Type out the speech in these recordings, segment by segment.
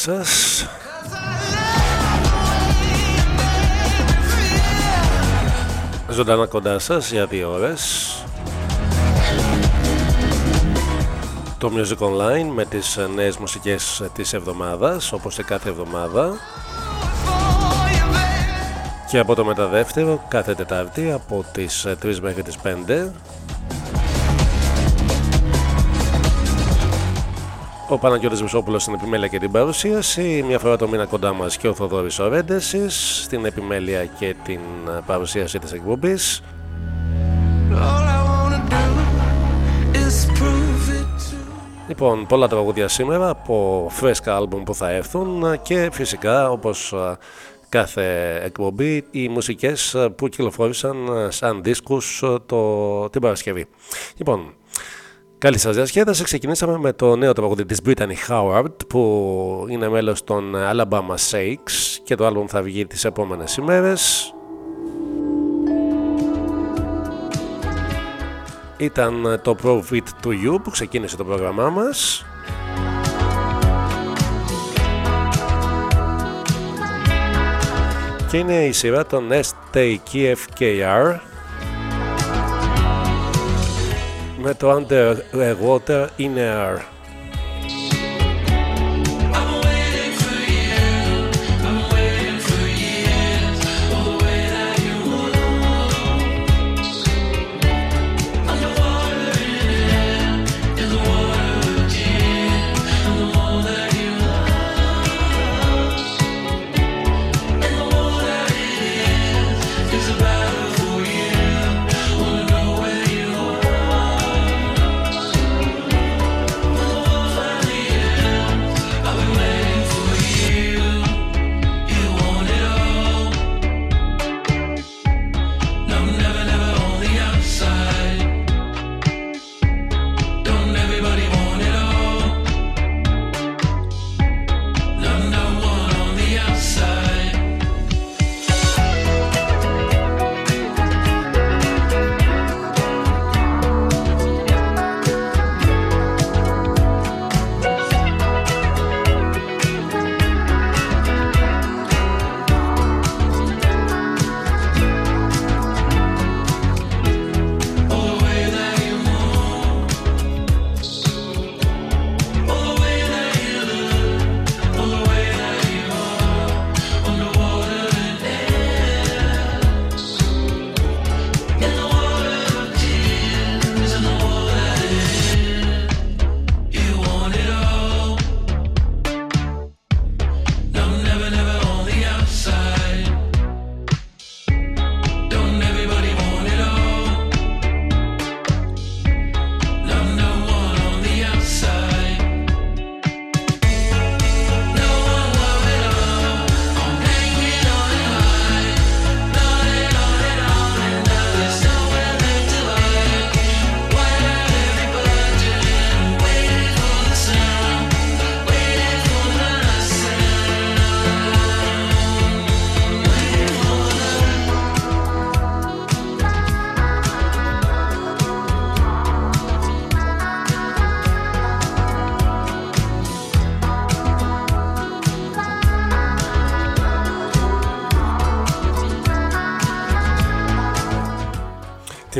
σας. Ζωντανά κοντά σας για δύο ώρες. Το Music Online με τις νέες μουσικές της εβδομάδας, όπως σε κάθε εβδομάδα. Και από το μεταδεύτερο κάθε Τετάρτη από τις 3 μέχρι τις 5 Ο Παναγιώτης Μισόπουλος στην επιμέλεια και την παρουσίαση. Μια φορά το μήνα κοντά μας και ο Θοδόρης Ορέντεσης στην επιμέλεια και την παρουσίαση της εκπομπής. Λοιπόν, πολλά τραγούδια σήμερα από φρέσκα άλμπουμ που θα έρθουν και φυσικά όπως κάθε εκπομπή οι μουσικές που κυκλοφόρησαν σαν δίσκους το, την Παρασκευή. Λοιπόν, Καλή σας διασκέδαση. Ξεκινήσαμε με το νέο τραγούδι της Brittany Howard που είναι μέλος των Alabama Shakes και το άλμπουμ θα βγει τις επόμενες ημέρες. Ήταν το Pro Fit to You που ξεκίνησε το πρόγραμμά μας. Και είναι η σειρά των STKFKR με το Underwater In Air.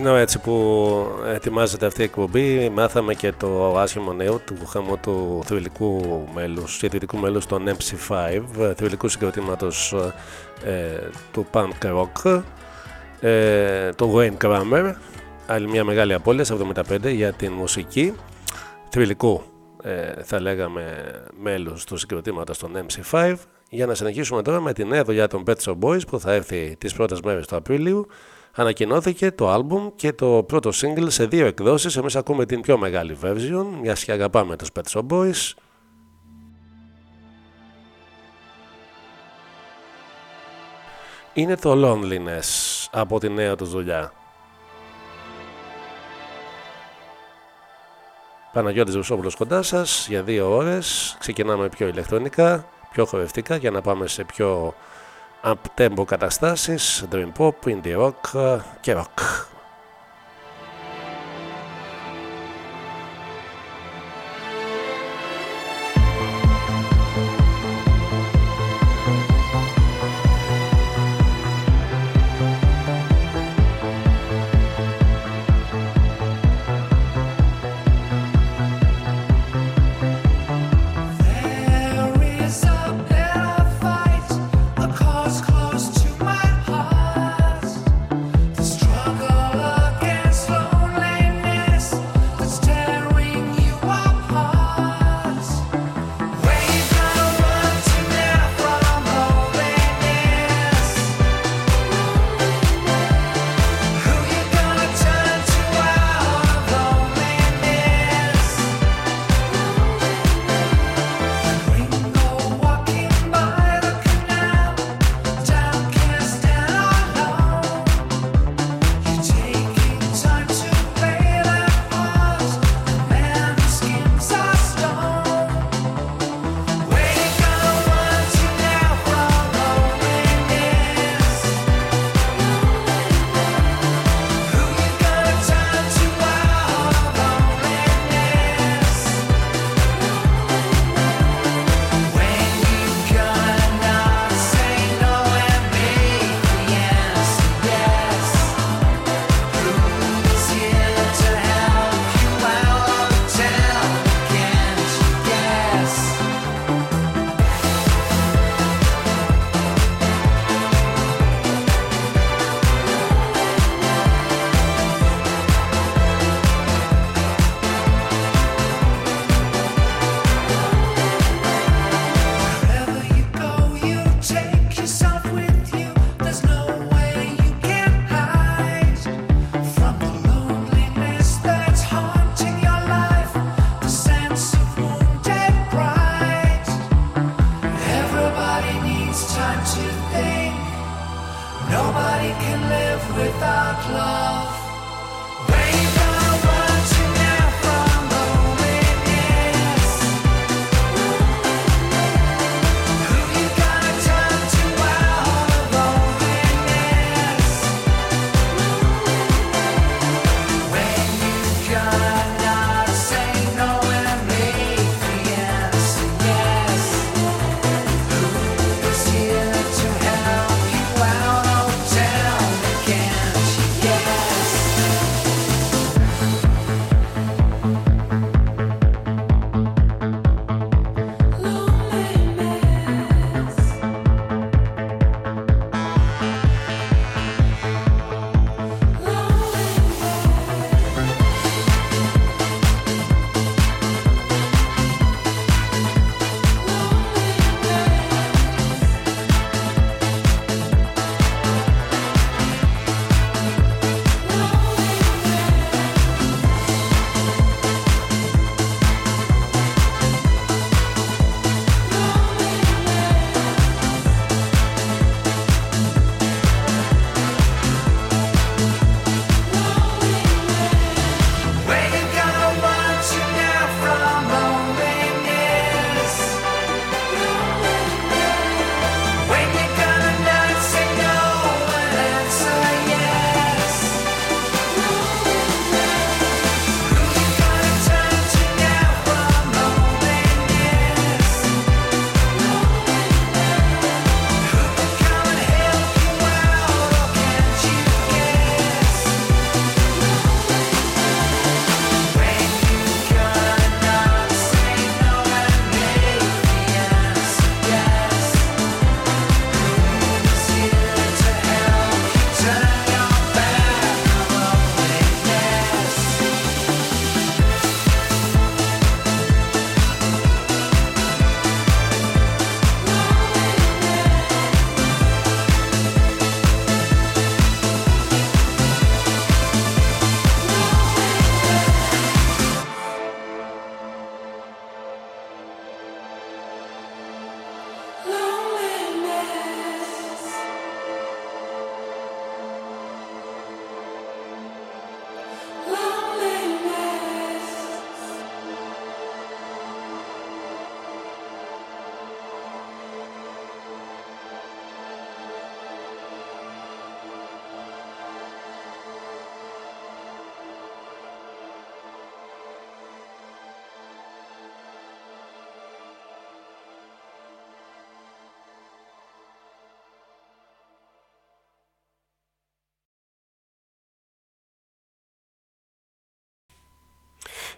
Την ώρα έτσι που ετοιμάζεται αυτή η εκπομπή. Μάθαμε και το άσχημο νέο του χαμού του θρηλυκού μέλους, σχετικού μέλους των MC5, θρηλυκού συγκροτήματος ε, του punk rock, ε, το Wayne Kramer, άλλη μια μεγάλη απώλεια, 75 για την μουσική, θρηλυκού ε, θα λέγαμε μέλους του συγκροτήματος των MC5, για να συνεχίσουμε τώρα με τη νέα δουλειά των Pet Shop Boys που θα έρθει τις πρώτες μέρες του Απρίλιου ανακοινώθηκε το άλμπουμ και το πρώτο single σε δύο εκδόσεις. Εμείς ακούμε την πιο μεγάλη version, μια και αγαπάμε τους Pet Shop Boys. Είναι το Loneliness από τη νέα τους δουλειά. Παναγιώτης Βουσόπουλος κοντά σας για δύο ώρες. Ξεκινάμε πιο ηλεκτρονικά, πιο χορευτικά για να πάμε σε πιο up-tempo καταστάσεις, dream pop, indie rock και rock.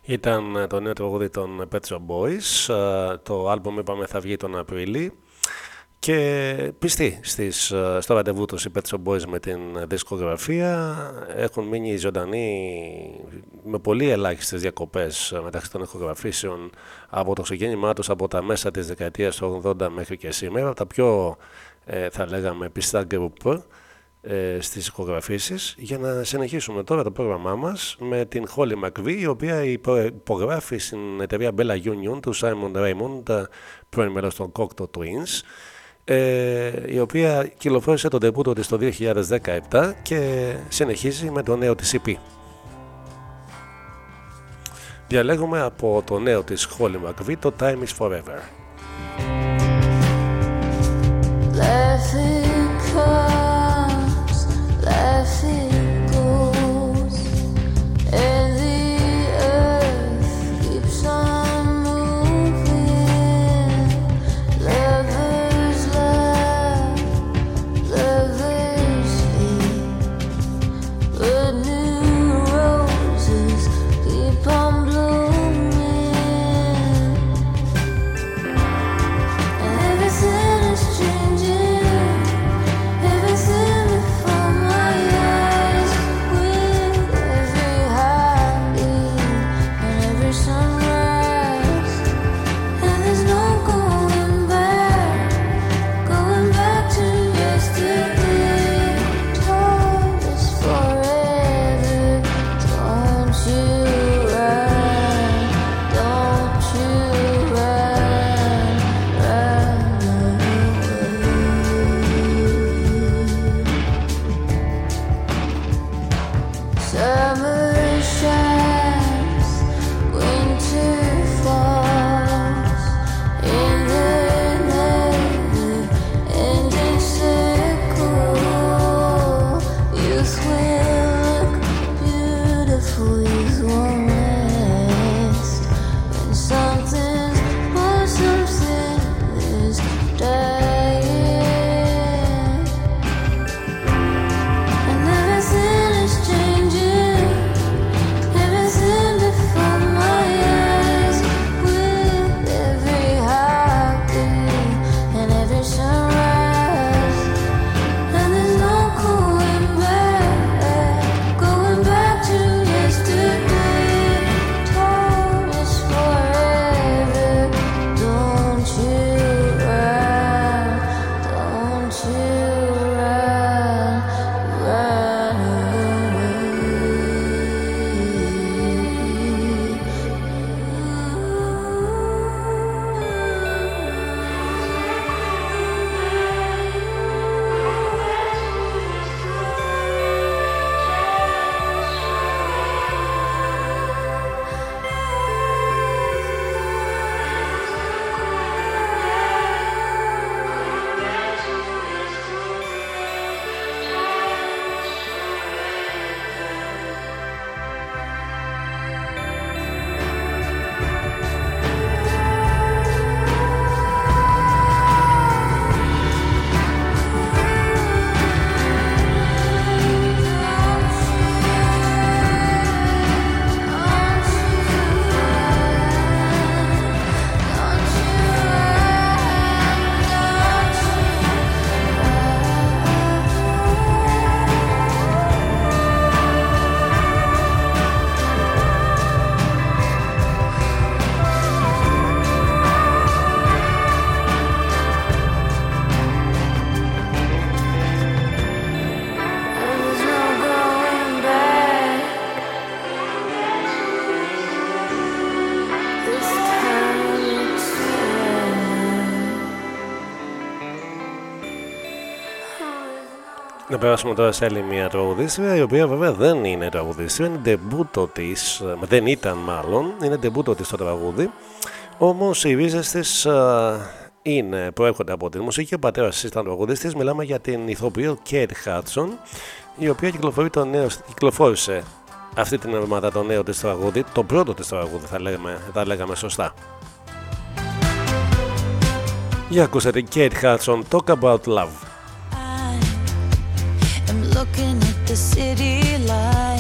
Ήταν το νέο τραγούδι των Pet Shop Boys. Το άλμπομ είπαμε θα βγει τον Απρίλη. Και πιστοί στις, στο ραντεβού τους οι Pet Shop Boys με την δισκογραφία έχουν μείνει ζωντανοί με πολύ ελάχιστες διακοπές μεταξύ των ηχογραφήσεων από το ξεκίνημά τους από τα μέσα της δεκαετίας του 80 μέχρι και σήμερα τα πιο ε, θα λέγαμε πιστά group ε, στις ηχογραφήσεις για να συνεχίσουμε τώρα το πρόγραμμά μας με την Holly McVie η οποία υπογράφει στην εταιρεία Bella Union του Simon Raymond πρώην μέλος των Cocteau Twins ε, η οποία κυκλοφόρησε τον τεπούτο της το 2017 και συνεχίζει με το νέο της EP. Διαλέγουμε από το νέο της Holly McVie το Time is Forever. Περάσουμε τώρα σε άλλη μια τραγουδίστρια, η οποία βέβαια δεν είναι τραγουδίστρια, είναι ντεμπούτο της, δεν ήταν μάλλον, είναι ντεμπούτο της το τραγούδι. Όμως οι ρίζες της είναι, προέρχονται από τη μουσική. Ο πατέρας της ήταν τραγουδιστή. Μιλάμε για την ηθοποιό Κέρ Χάτσον, η οποία κυκλοφορεί το νέο, κυκλοφόρησε αυτή την εβδομάδα το νέο της τραγούδι, το πρώτο της τραγούδι θα λέγαμε, θα λέγαμε σωστά. Για ακούσατε Kate Hudson, Talk About Love. The city lights,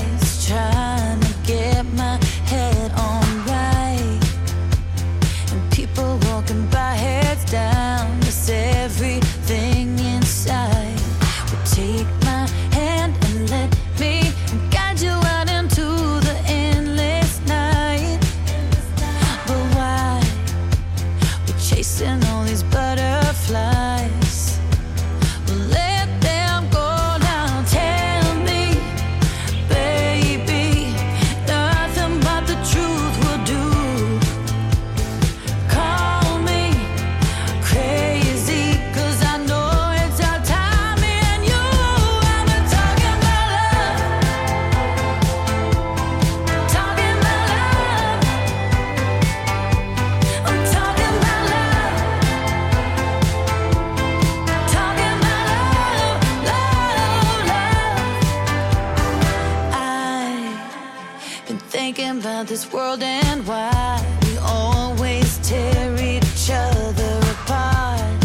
about this world and why we always tear each other apart.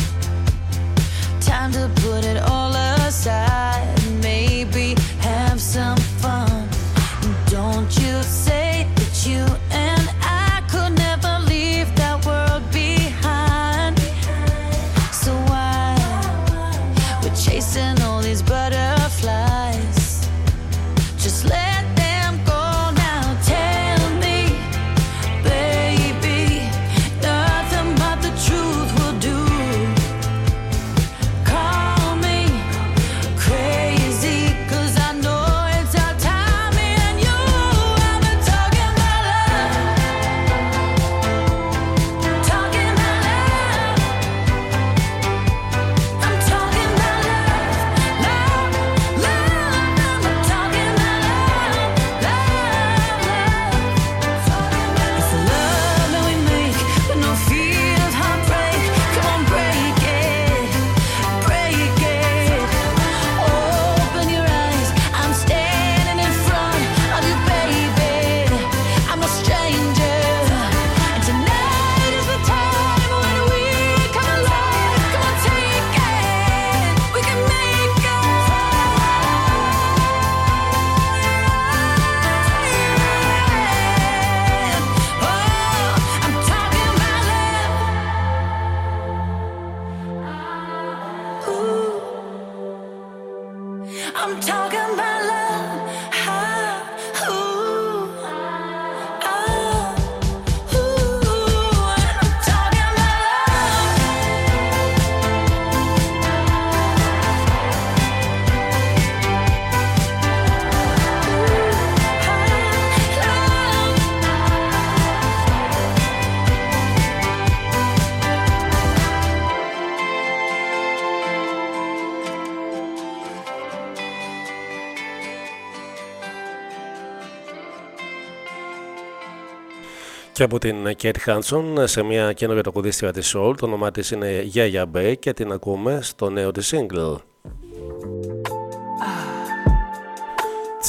Και από την Kate Hanson σε μια καινούργια τραγουδίστρια της Soul. Το όνομά της είναι Yaya Bay και την ακούμε στο νέο της single.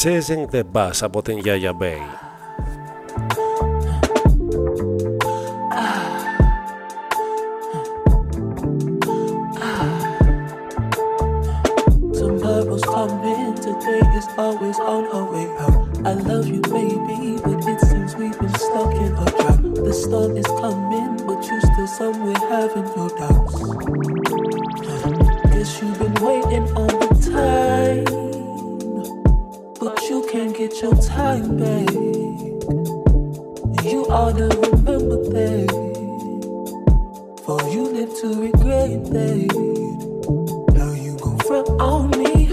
Chasing the Bus από την Yaya Bay. Tomorrow's coming, today is always on our way out. I love you, baby, stuck in a drought. The storm is coming, but you still somewhere having your doubts. Guess you've been waiting all the time, but you can't get your time back. You ought to remember that, for you live to regret that. Now you gon' front on me?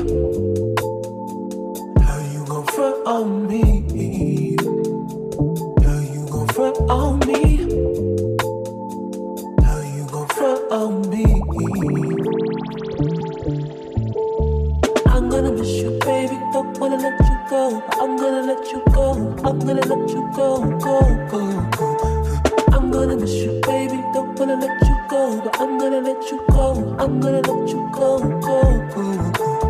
How you gon' front on me? Front on me? How you gon' front on me? I'm gonna miss you, baby. Don't wanna let you go. I'm gonna let you go. I'm gonna let you go, go, go, go. I'm gonna miss you, baby. Don't wanna let you go, but I'm gonna let you go. I'm gonna let you go, go, go, go.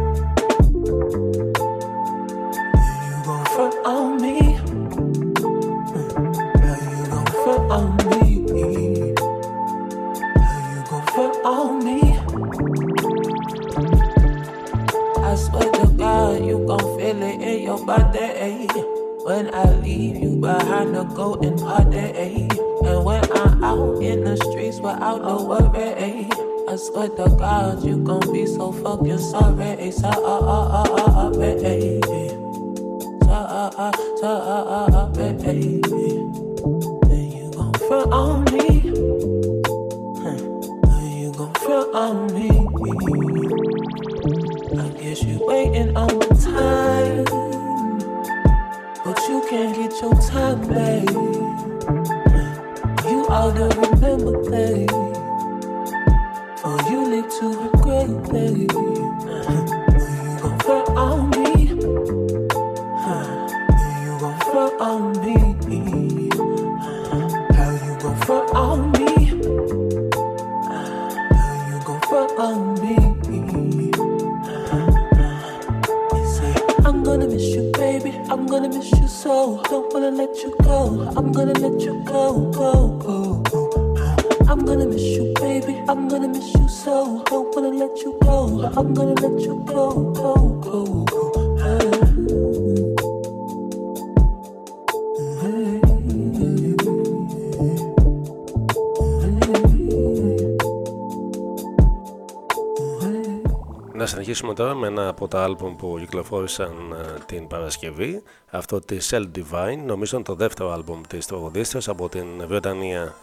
τα άλμπουμ που κυκλοφόρησαν ε, την Παρασκευή. Αυτό της Cell Divine νομίζω είναι το δεύτερο άλμπουμ της τραγουδίστρας από την Βρετανία.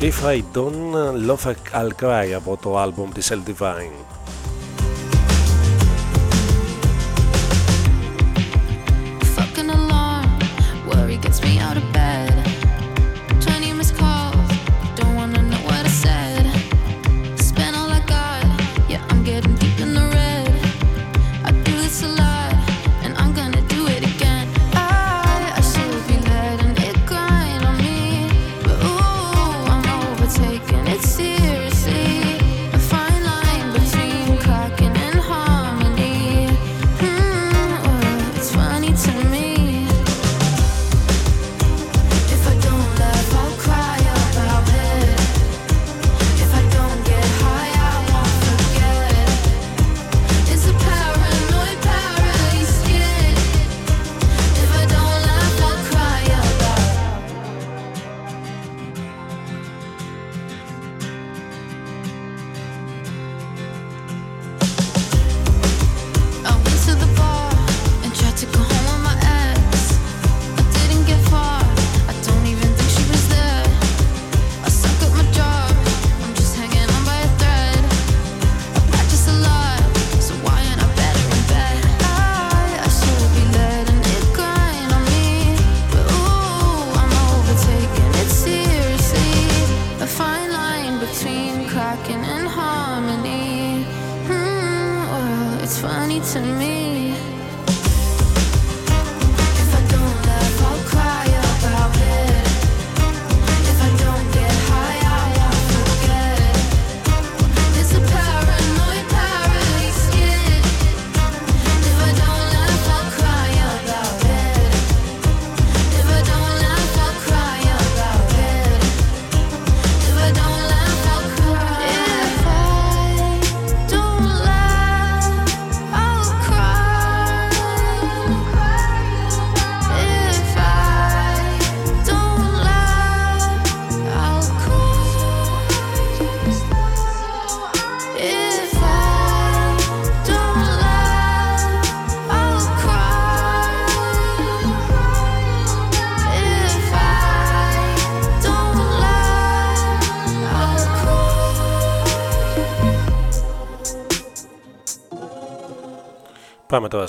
If I Don't Love I'll Cry από το άλμπουμ της Cell Divine.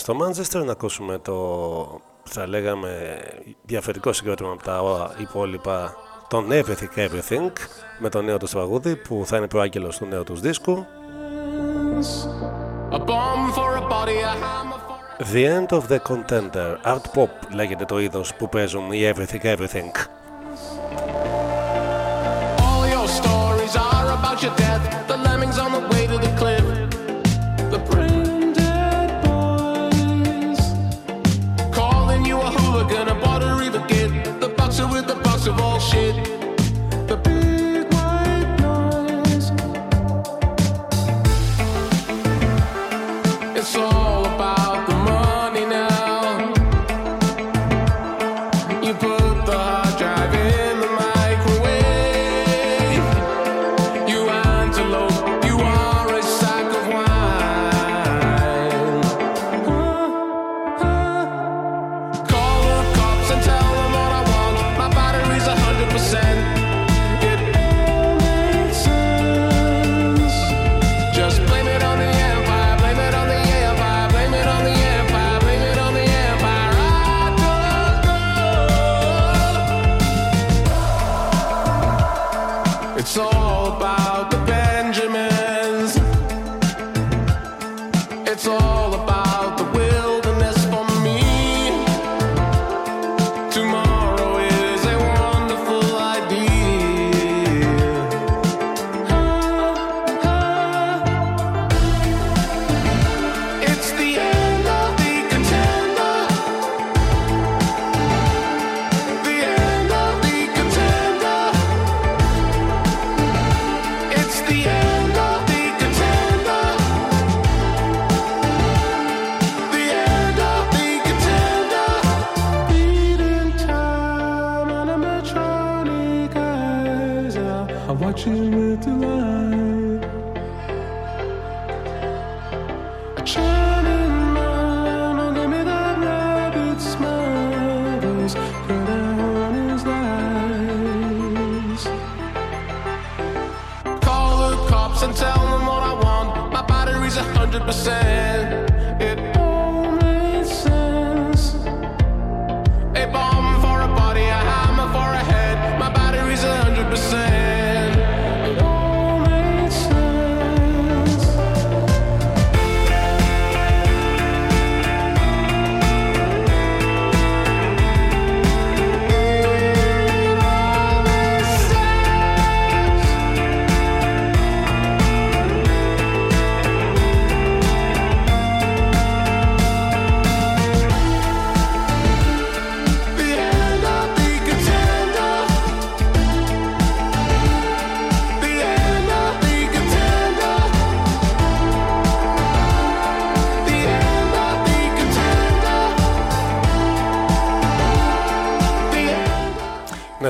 στο Manchester να ακούσουμε το θα λέγαμε διαφορετικό συγκρότημα από τα υπόλοιπα. Τον Everything Everything με το νέο τους τραγούδι που θα είναι προάγγελος του νέου τους δίσκου. The End of the Contender. Art Pop λέγεται το είδος που παίζουν οι Everything Everything. All your stories are about your death. The lemmings on the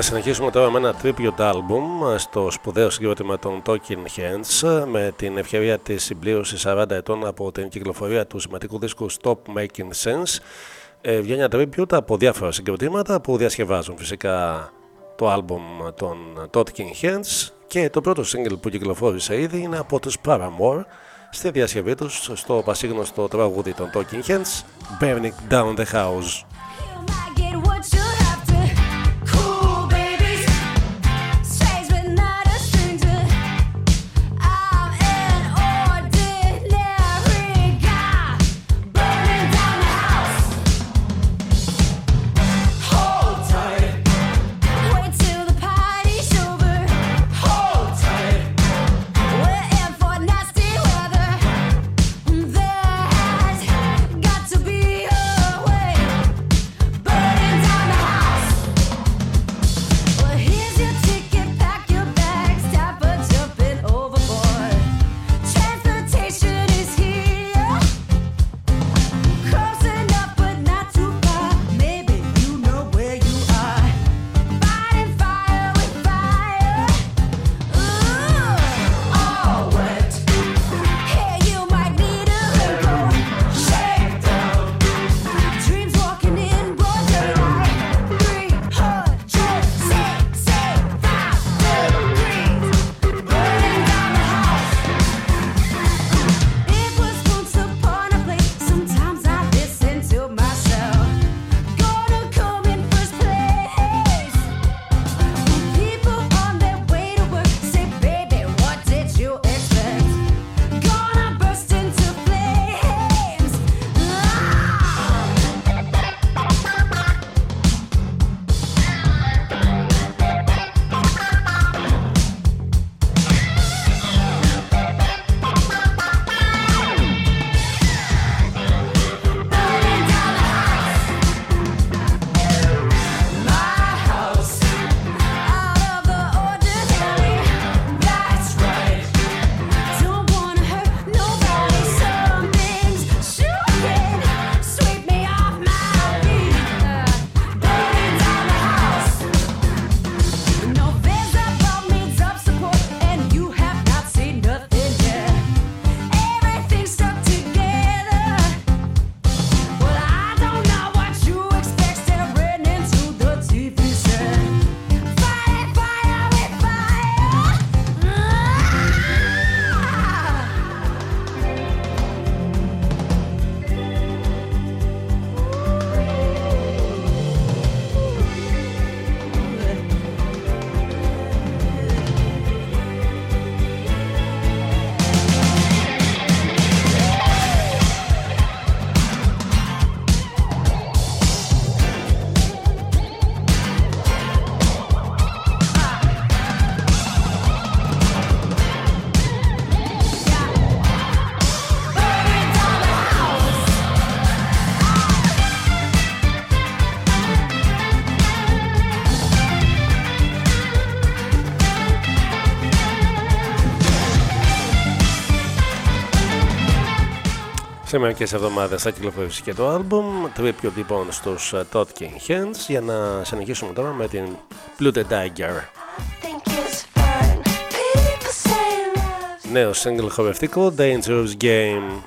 συνεχίσουμε τώρα με ένα tribute album στο σπουδαίο συγκρότημα των Talking Hands με την ευκαιρία της συμπλήρωσης 40 ετών από την κυκλοφορία του σημαντικού δίσκου Stop Making Sense. Ε, βγαίνει ένα tribute από διάφορα συγκροτήματα που διασκευάζουν φυσικά το album των Talking Hands και το πρώτο single που κυκλοφόρησε ήδη είναι από τους Paramore στη διασκευή τους στο πασίγνωστο τραγούδι των Talking Hands Burning Down the House. Σε μερικέ εβδομάδες θα κυκλοφορήσει και το album Τρίπιο λοιπόν στους ε, Todd King Hands για να συνεχίσουμε τώρα με την Blue Tiger. Νέο single χορευτικό Dangerous Game.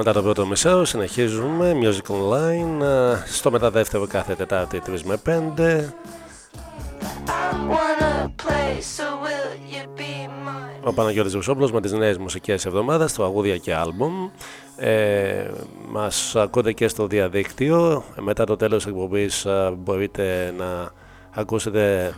Μετά το πρώτο μισό συνεχίζουμε Music Online ε, στο μεταδεύτερο κάθε Τετάρτη 3 με 5 ο Παναγιώτης Βουσόπουλος με τις νέες μουσικές εβδομάδες, τραγούδια και άλμπουμ. Ε, μας ακούτε και στο διαδίκτυο. Μετά το τέλος της εκπομπής ε, μπορείτε να ακούσετε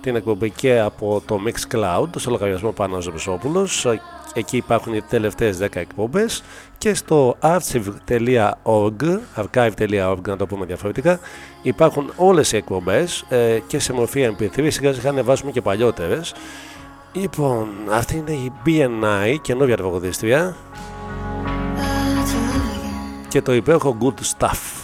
την εκπομπή και από το Mixcloud, στο λογαριασμό Παναγιώτης Βουσόπουλος. Εκεί υπάρχουν οι τελευταίες 10 εκπομπές και στο archive.org, archive.org να το πούμε διαφορετικά, υπάρχουν όλες οι εκπομπές ε, και σε μορφή MP3, σιγά σιγά ανεβάσουμε και παλιότερες. Λοιπόν, αυτή είναι η BNI, καινούργια τραγουδίστρια και το υπέροχο Good Stuff.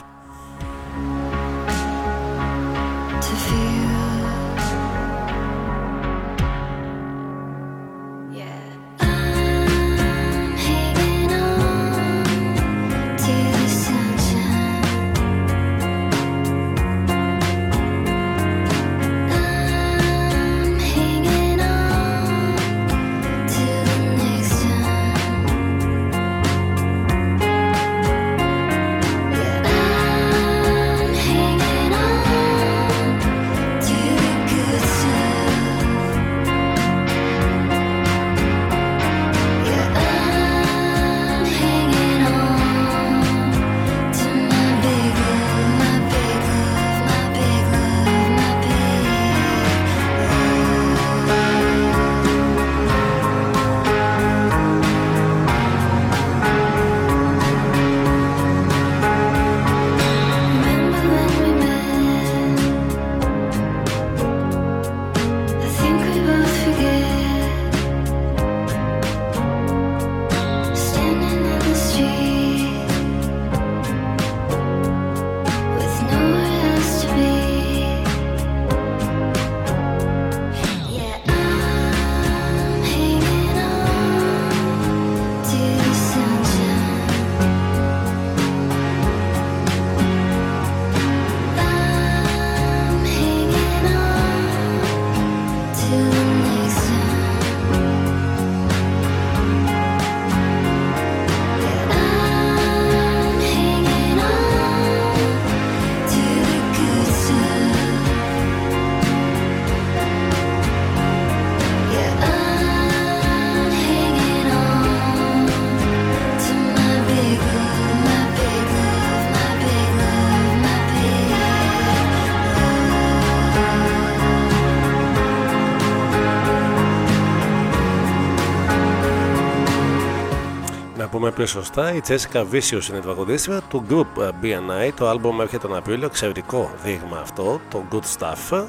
Σωστά, η Jessica Vicious είναι η τραγουδίστρια του group ε, BNI. Το άλμπομ έρχεται τον Απρίλιο, εξαιρετικό δείγμα αυτό, το Good Stuff.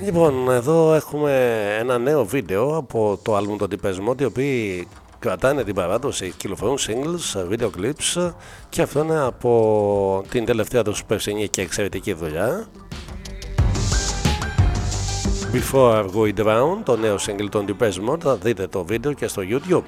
Λοιπόν, εδώ έχουμε ένα νέο βίντεο από το άλμπουμ των Deepest Mode, οι οποίοι κρατάνε την παράδοση, κυκλοφορούν singles, video clips και αυτό είναι από την τελευταία του περσινή και εξαιρετική δουλειά. Before I Go Drown, το νέο σύγκλι των Depeche θα δείτε το βίντεο και στο YouTube.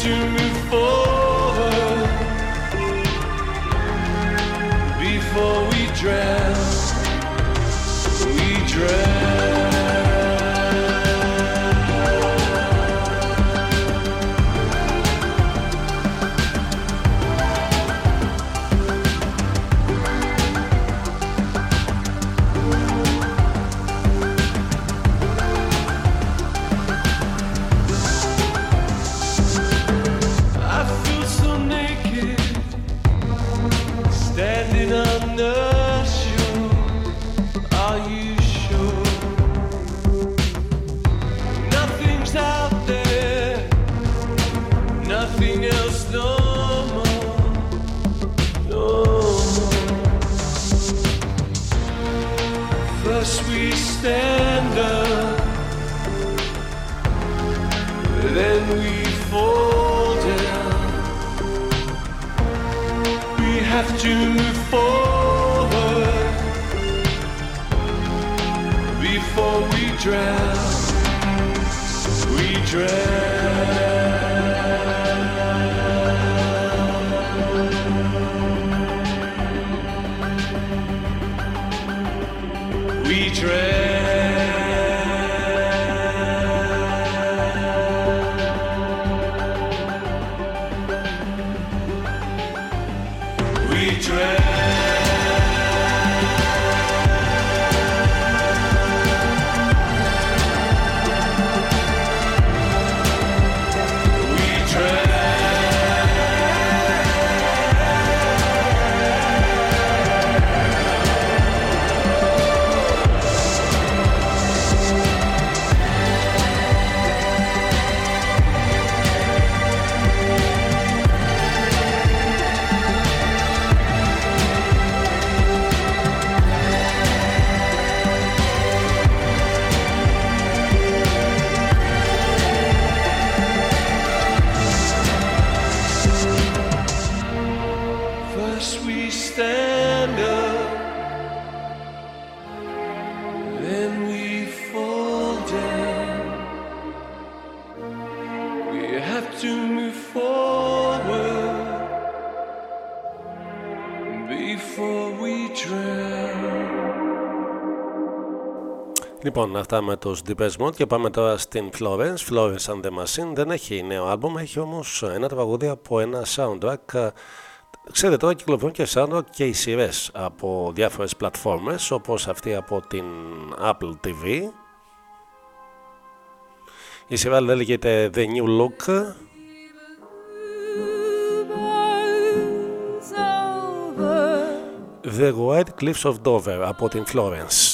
to move forward before. Λοιπόν, αυτά με τους Deepest Mode και πάμε τώρα στην Florence. Florence and the Machine δεν έχει νέο άλμπομ, έχει όμως ένα τραγούδι από ένα soundtrack. Ξέρετε τώρα κυκλοφορούν και soundtrack και οι σειρές από διάφορες πλατφόρμες όπως αυτή από την Apple TV. Η σειρά λέγεται The New Look The White Cliffs of Dover από την Florence.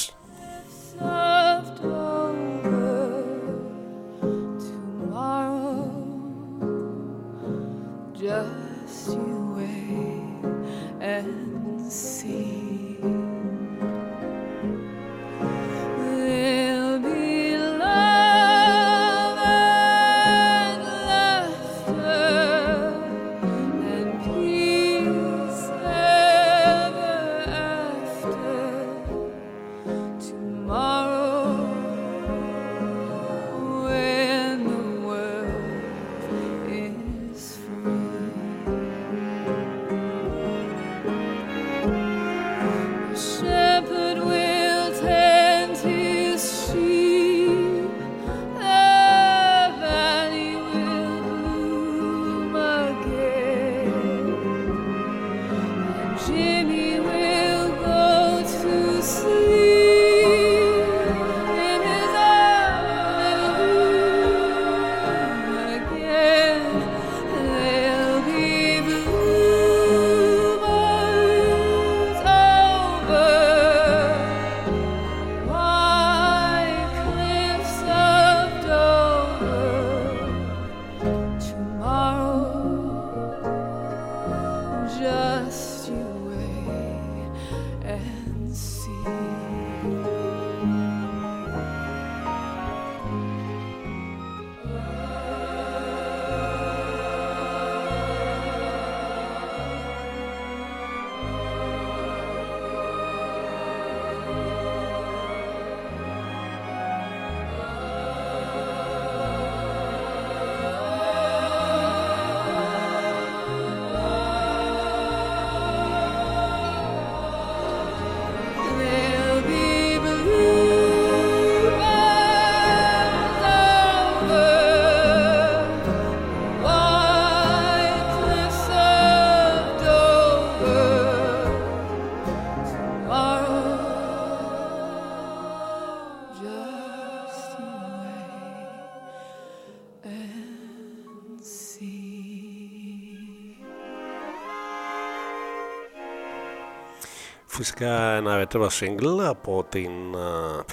φυσικά ένα ρετρό σίγγλ από την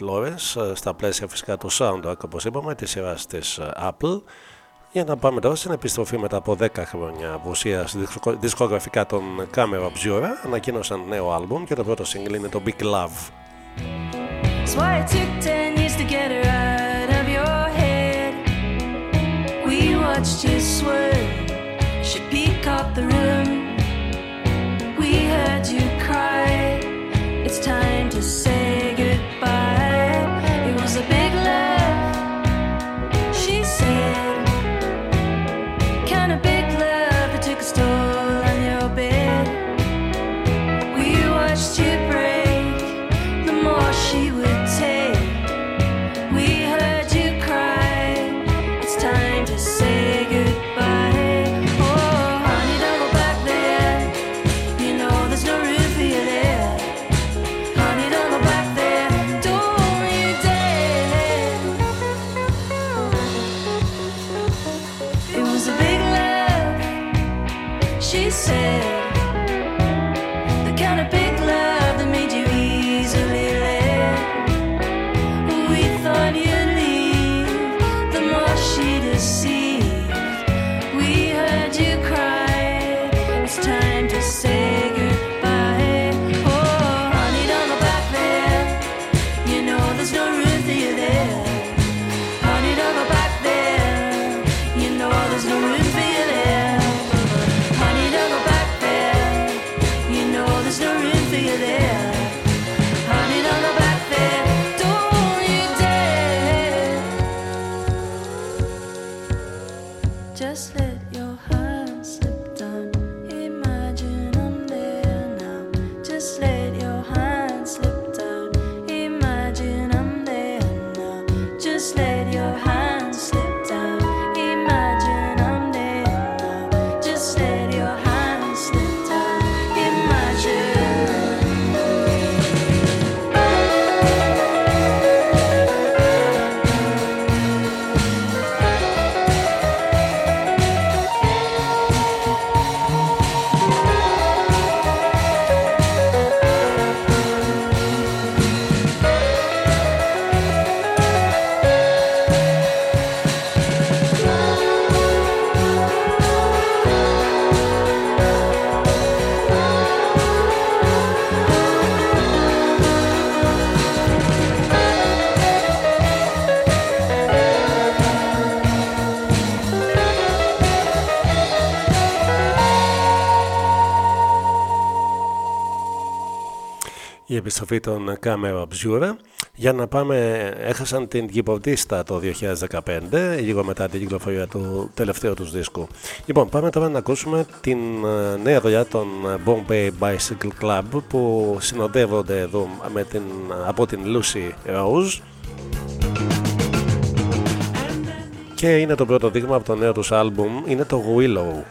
Flores στα πλαίσια φυσικά του soundtrack όπως είπαμε της σειράς της Apple για να πάμε τώρα στην επιστροφή μετά από 10 χρόνια απουσίας δισκογραφικά των Camera Obscura ανακοίνωσαν νέο άλμπουμ και το πρώτο single είναι το Big Love That's why it took 10 years to get her out of your head. We watched you swerve. She up the room. to say επιστροφή των Κάμερα Για να πάμε, έχασαν την Κυπορτίστα το 2015, λίγο μετά την κυκλοφορία του τελευταίου τους δίσκου. Λοιπόν, πάμε τώρα να ακούσουμε την ε, νέα δουλειά των ε, Bombay Bicycle Club που συνοδεύονται εδώ με την, ε, από την Lucy Rose. Και είναι το πρώτο δείγμα από το νέο τους άλμπουμ, είναι το Willow.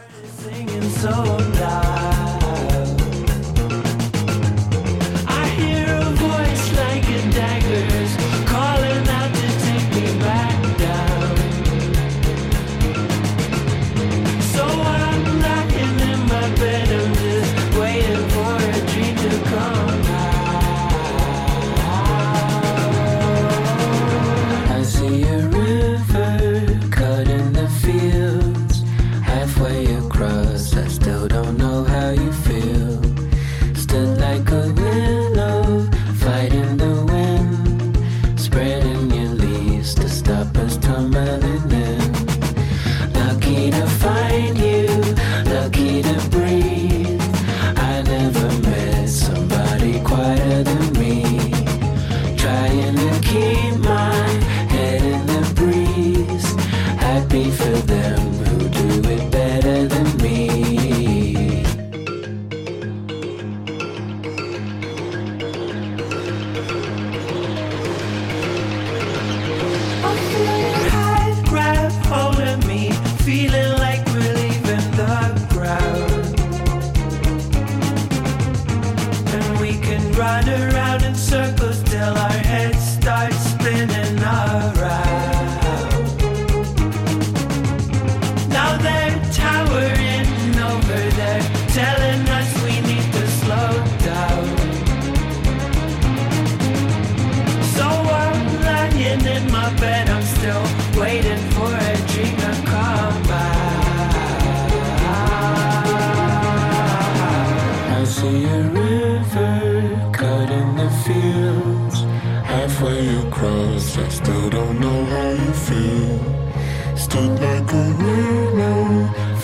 stood like a hero,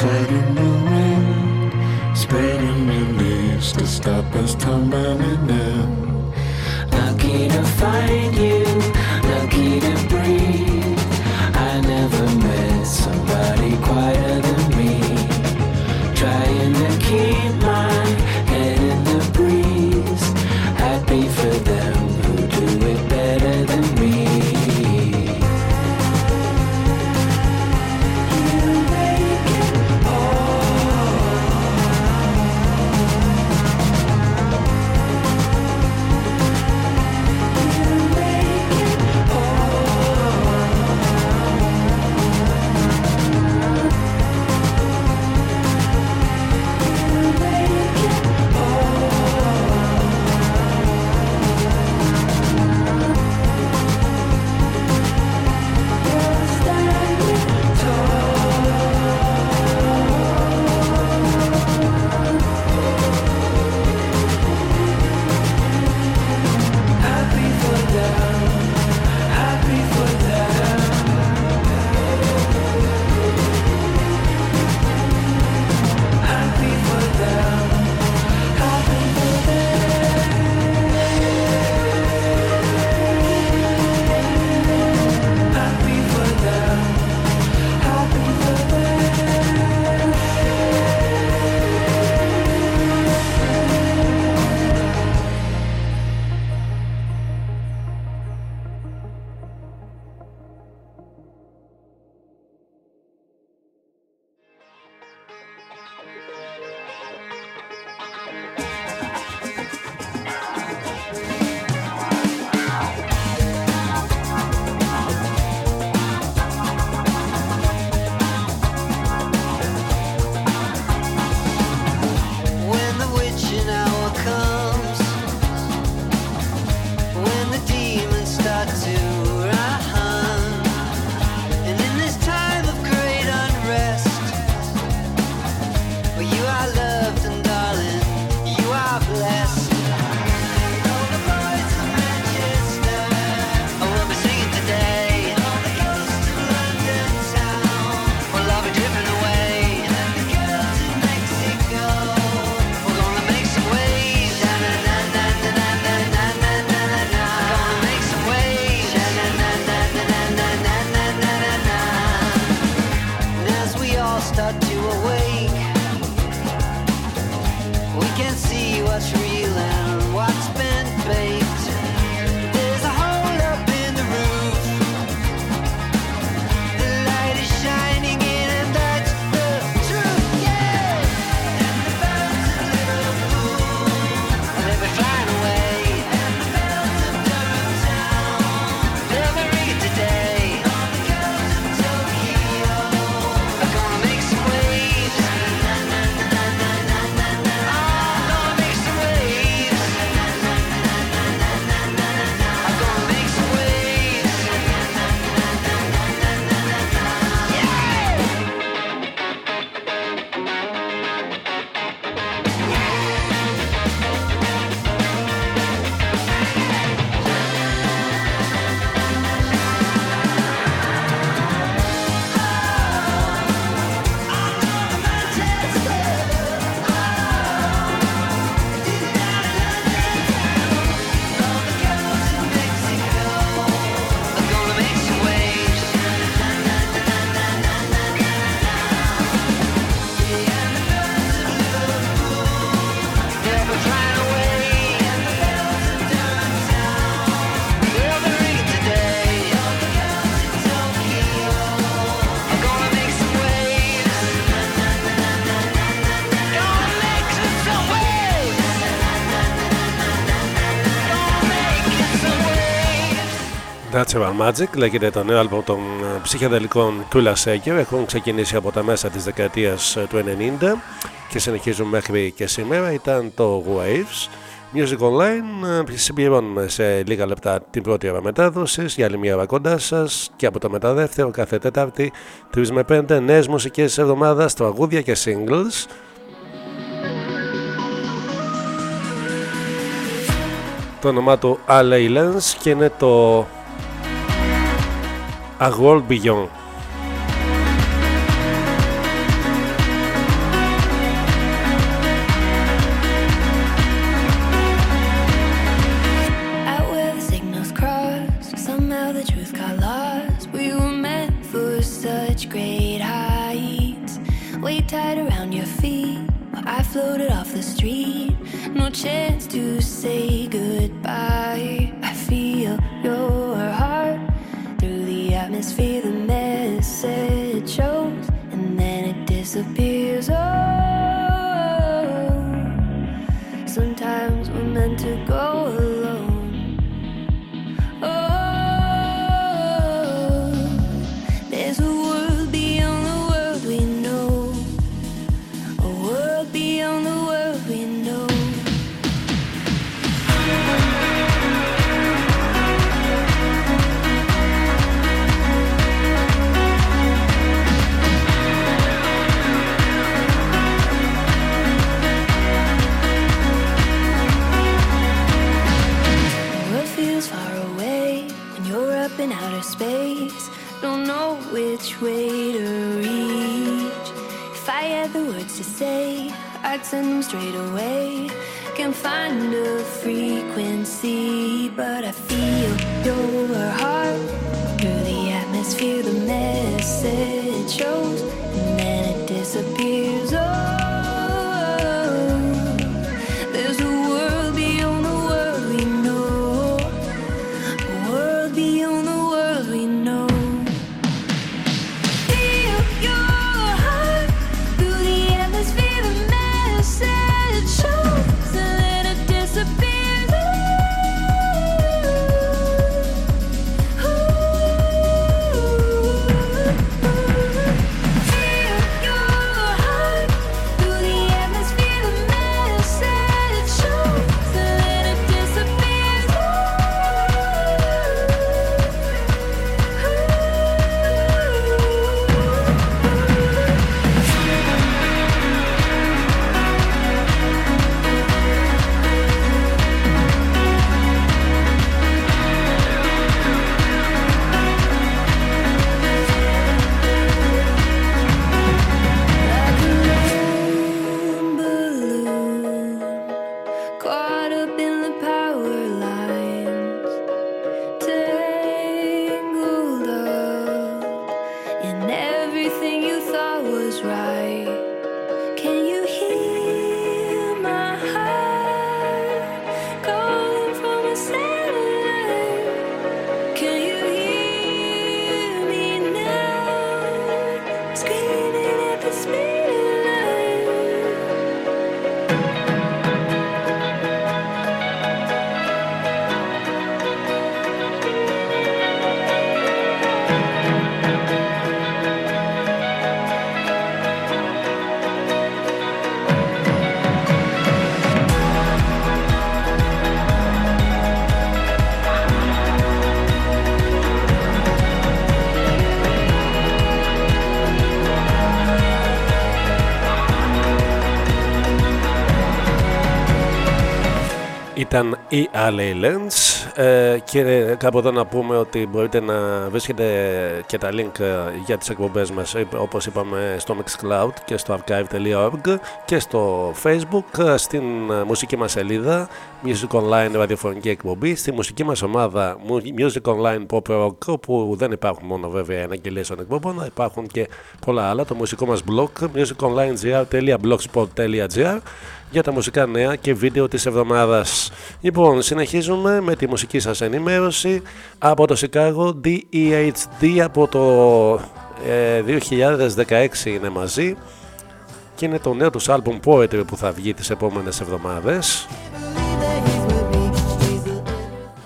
fighting the wind, spreading the leaves to stop us tumbling. Natural Magic λέγεται το νέο άλμπο των ε, ψυχεδελικών Tula Shaker έχουν ξεκινήσει από τα μέσα της δεκαετίας ε, του 90 και συνεχίζουν μέχρι και σήμερα. Ήταν το Waves. Music Online ε, συμπληρώνουμε σε λίγα λεπτά την πρώτη ώρα μετάδοσης για άλλη μία ώρα κοντά σας και από το μεταδεύτερο κάθε Τετάρτη 3 με 5 νέες μουσικές εβδομάδας, τραγούδια και singles. Το όνομά του Alley Lens και είναι το great heights. Weight tied around your feet, I floated off the street. No chance to say say way to reach. If I had the words to say, I'd send them straight away. Can't find a frequency, but I feel your heart through the atmosphere. The message shows, and then it disappears. Oh. Ήταν η Alley Lens ε, και κάπου εδώ να πούμε ότι μπορείτε να βρίσκετε και τα link ε, για τις εκπομπές μας ε, όπως είπαμε στο Mixcloud και στο archive.org και στο Facebook ε, στην ε, μουσική μας σελίδα Music Online ραδιοφωνική εκπομπή στη μουσική μας ομάδα Mu- Music Online Pop Rock όπου δεν υπάρχουν μόνο βέβαια αναγγελίες των εκπομπών υπάρχουν και πολλά άλλα. Το μουσικό μας blog musiconlinegr.blogspot.gr για τα μουσικά νέα και βίντεο της εβδομάδας. Λοιπόν, συνεχίζουμε με τη μουσική σας ενημέρωση από το Chicago DEHD από το ε, 2016 είναι μαζί και είναι το νέο τους άλμπουμ Poetry που θα βγει τις επόμενες εβδομάδες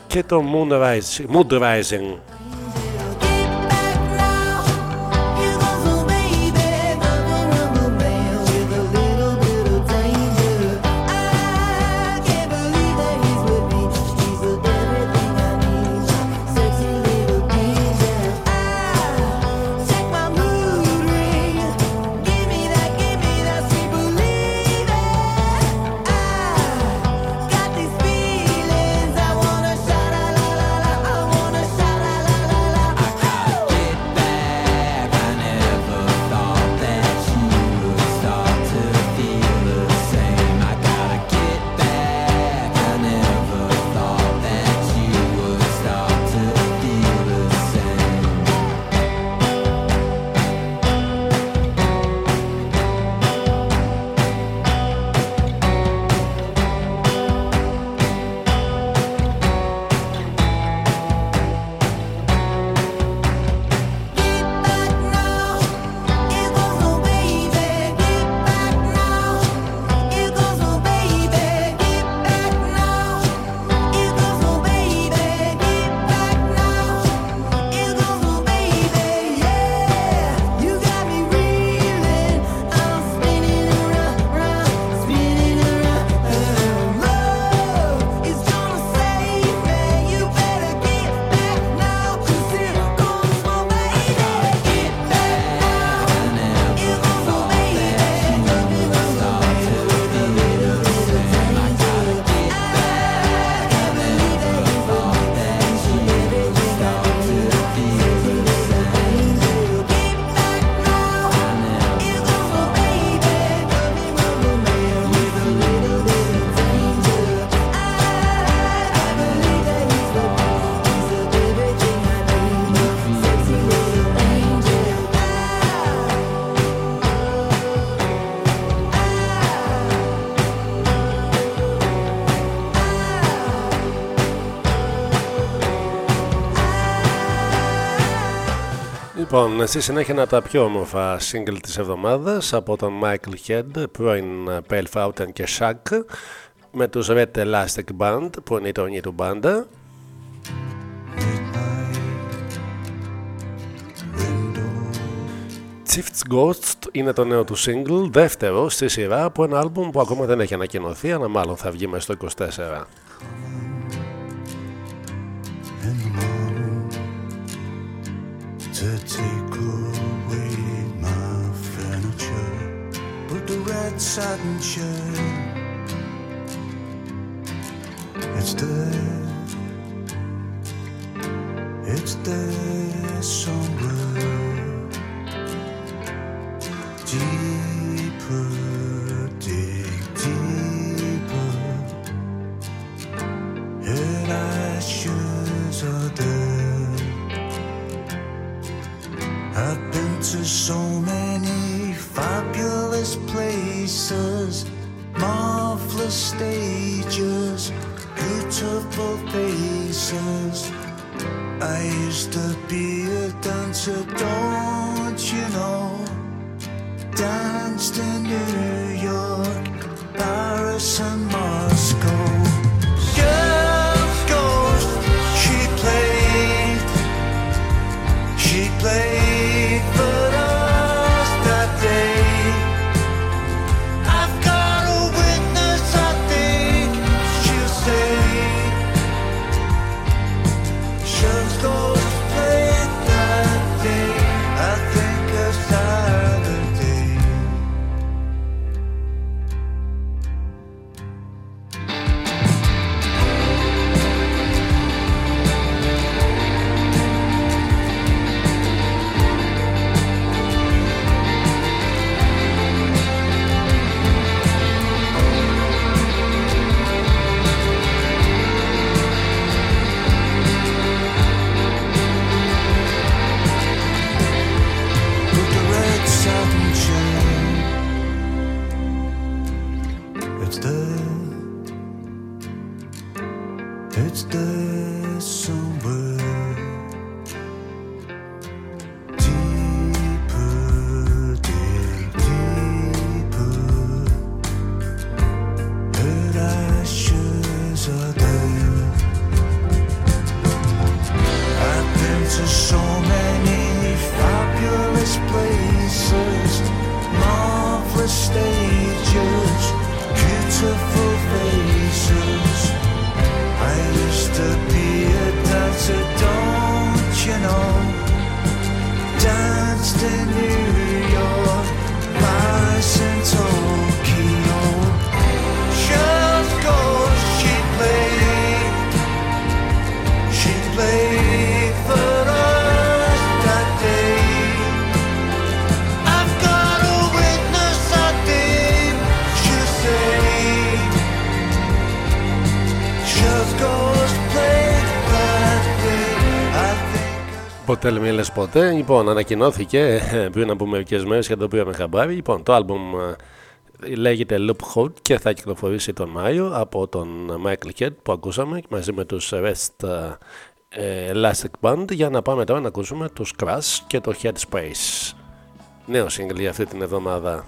και το Moon Rising, Mood Rising. Λοιπόν, στη συνέχεια ένα από τα πιο όμορφα single της εβδομάδας από τον Michael Head, πρώην Pale Fountain και Shaq με τους Red Elastic Band που είναι η τόνη του μπάντα Chief's Ghost είναι το νέο του single, δεύτερο στη σειρά από ένα άλμπουμ που ακόμα δεν έχει ανακοινωθεί, αλλά μάλλον θα βγει μέσα στο 24. to take red satin it's there, it's there somewhere. Deeper, dig deeper. Her ashes are there. I've been to so many fabulous places, marvelous stages, beautiful faces. I used to be a dancer, don't you know? Danced in New York, Paris, and Moscow. Girls, ghost, she played. She played Ποτέ μη λες ποτέ. Λοιπόν, ανακοινώθηκε ε, πριν από μερικές μέρες και το πήραμε χαμπάρι. Λοιπόν, το άλμπουμ ε, λέγεται Loop Hole και θα κυκλοφορήσει τον Μάιο από τον Michael Head που ακούσαμε μαζί με τους Rest ε, Elastic Band για να πάμε τώρα να ακούσουμε τους Crash και το Headspace. Νέο single για αυτή την εβδομάδα.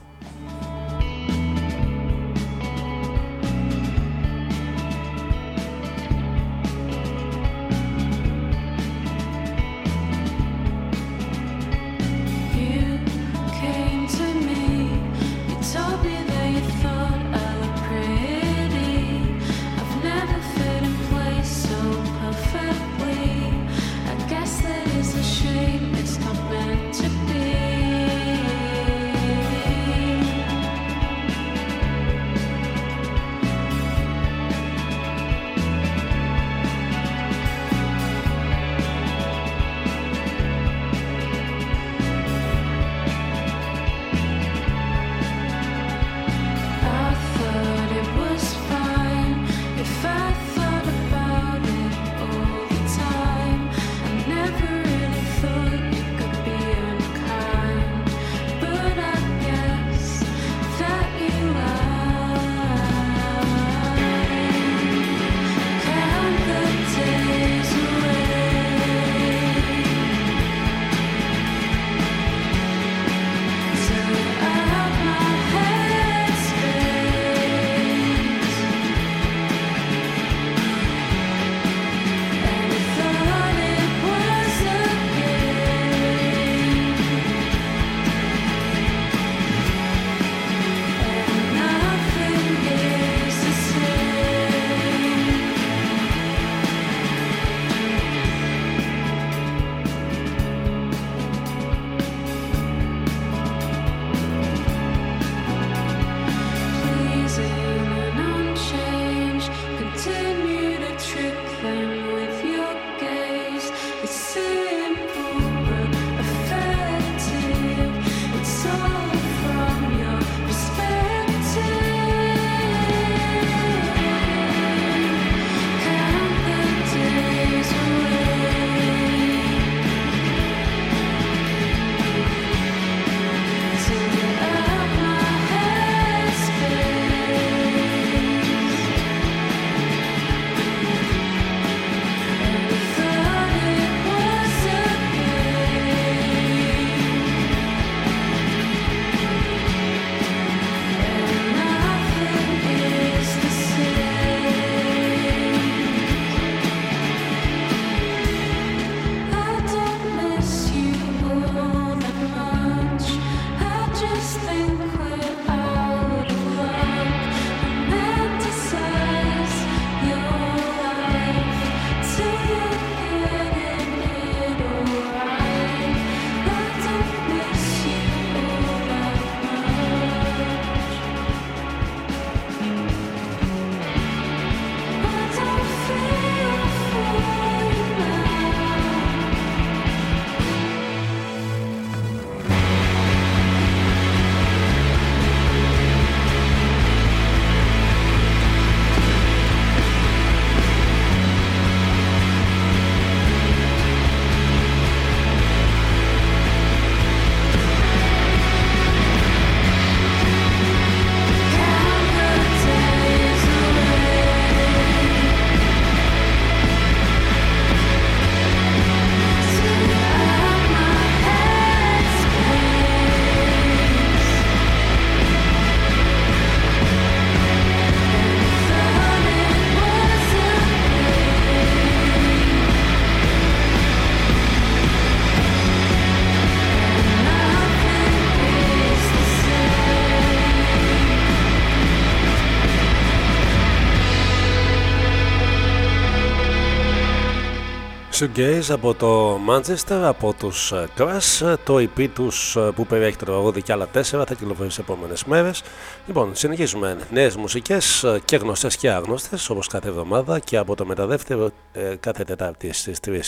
Shoegaze από το Manchester, από τους ε, Crash, το EP τους ε, που περιέχει το τραγούδι και άλλα τέσσερα θα κυκλοφορήσει τις επόμενες μέρες. Λοιπόν, συνεχίζουμε νέες μουσικές ε, και γνωστές και άγνωστες όπως κάθε εβδομάδα και από το μεταδεύτερο ε, κάθε Τετάρτη στις 3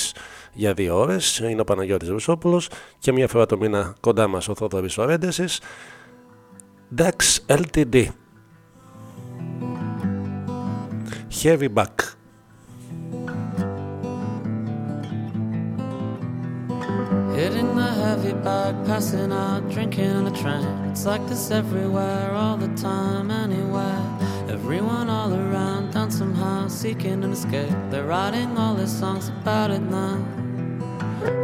για δύο ώρες. Είναι ο Παναγιώτης Ρουσόπουλος και μια φορά το μήνα κοντά μας ο Θόδωρης Ορέντεσης. DAX LTD Heavy Back Hitting the heavy bag, passing out, drinking on the train. It's like this everywhere, all the time, anywhere. Everyone all around, down somehow, seeking an escape. They're writing all their songs about it now.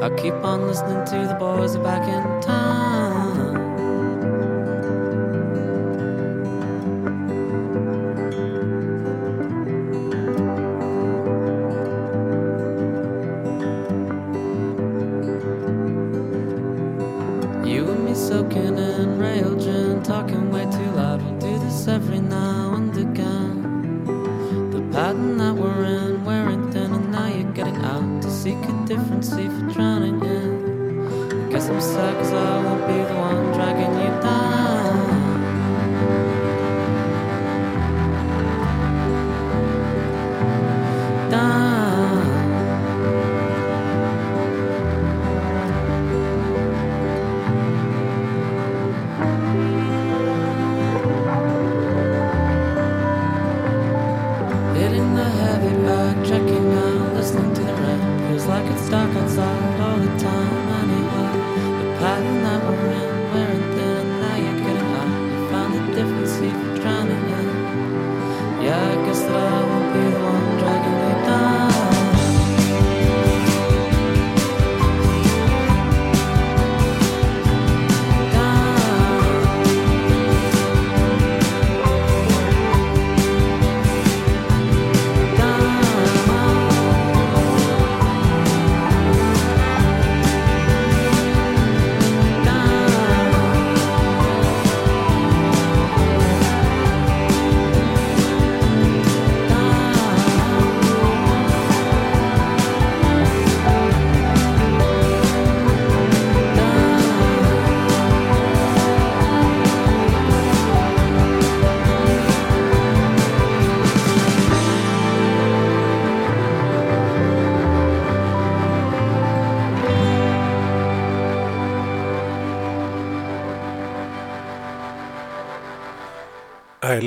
I keep on listening to the boys are back in town.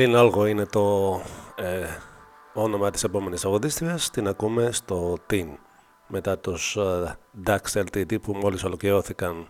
Ελίν Άλγο είναι το ε, όνομα της επόμενης Αγωδίστρια την ακούμε στο Team μετά τους uh, DAX LTD που μόλις ολοκληρώθηκαν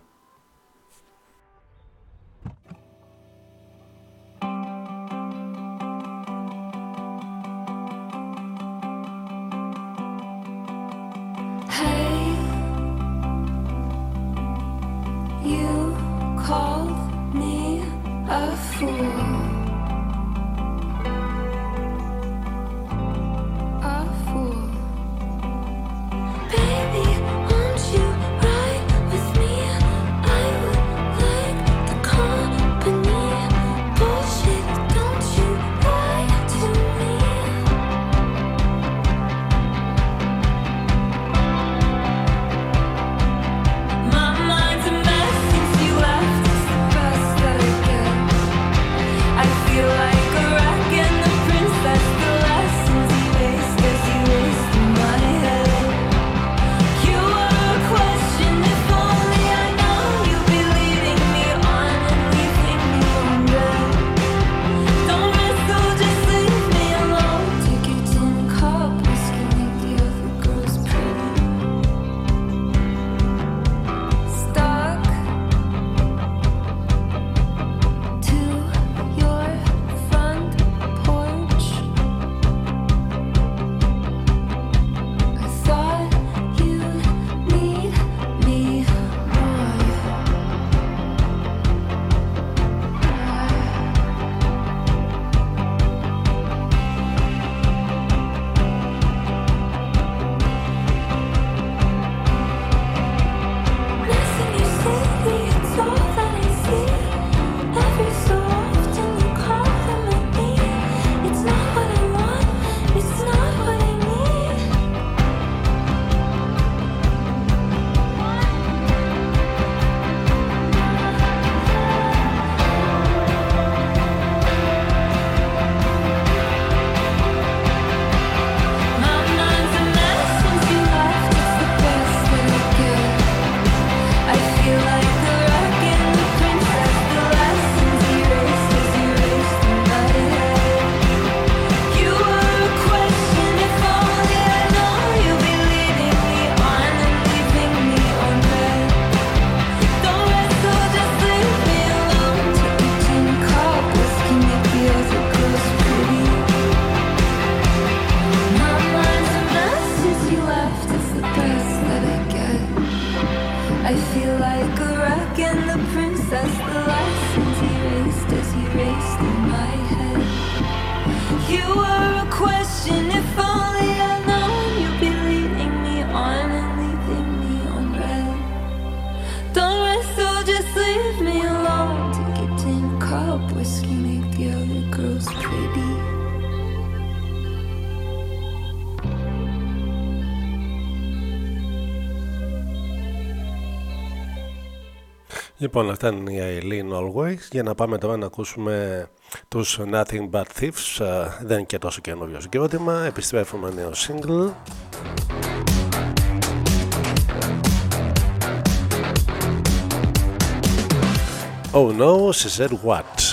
Λοιπόν, αυτά είναι η Eileen Always. Για να πάμε τώρα να ακούσουμε τους Nothing But Thieves. Δεν είναι και τόσο καινούριο συγκρότημα. Επιστρέφουμε νέο single. Oh no, she said what?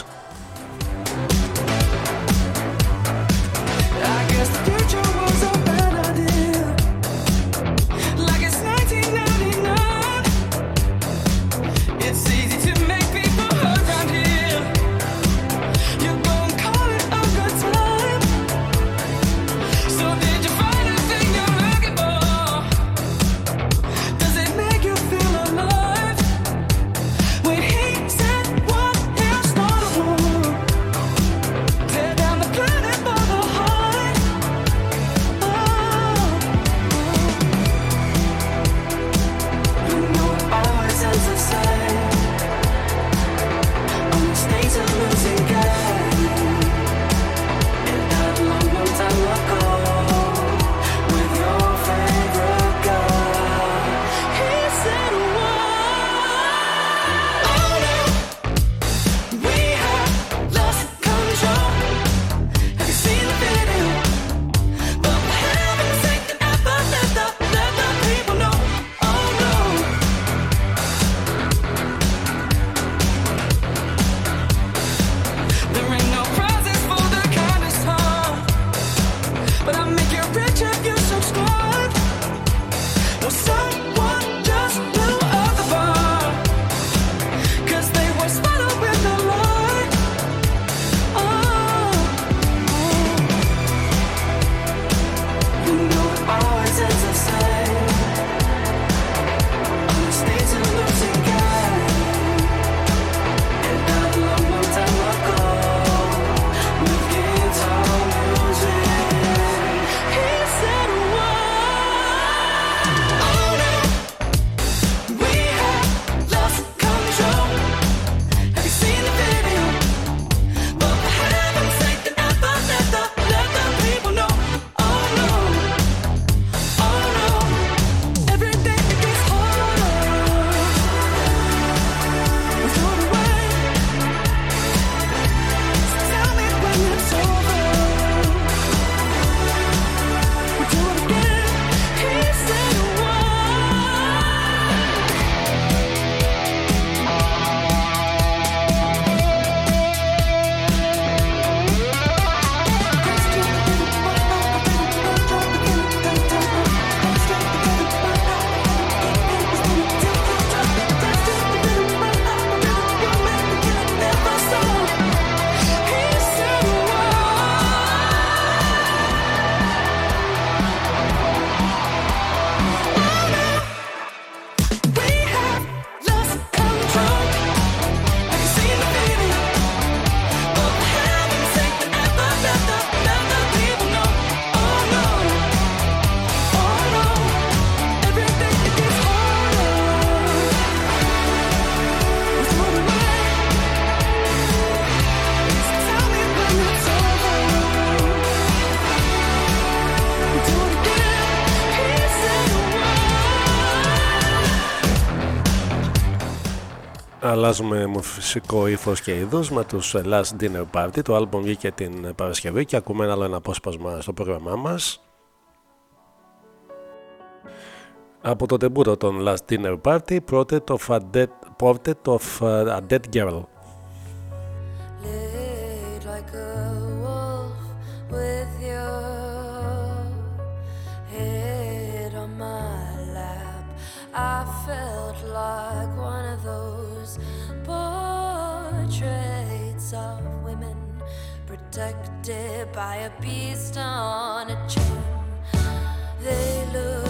αλλάζουμε μουσικό ύφος και είδος με τους Last Dinner Party. Το album βγήκε την Παρασκευή και ακούμε άλλο ένα απόσπασμα στο πρόγραμμά μας. Από το τεμπούτο των Last Dinner Party, πρώτε το Portrait of a Dead Girl. Laid like a wolf with your head on my I fell. protected by a beast on a chain. They look.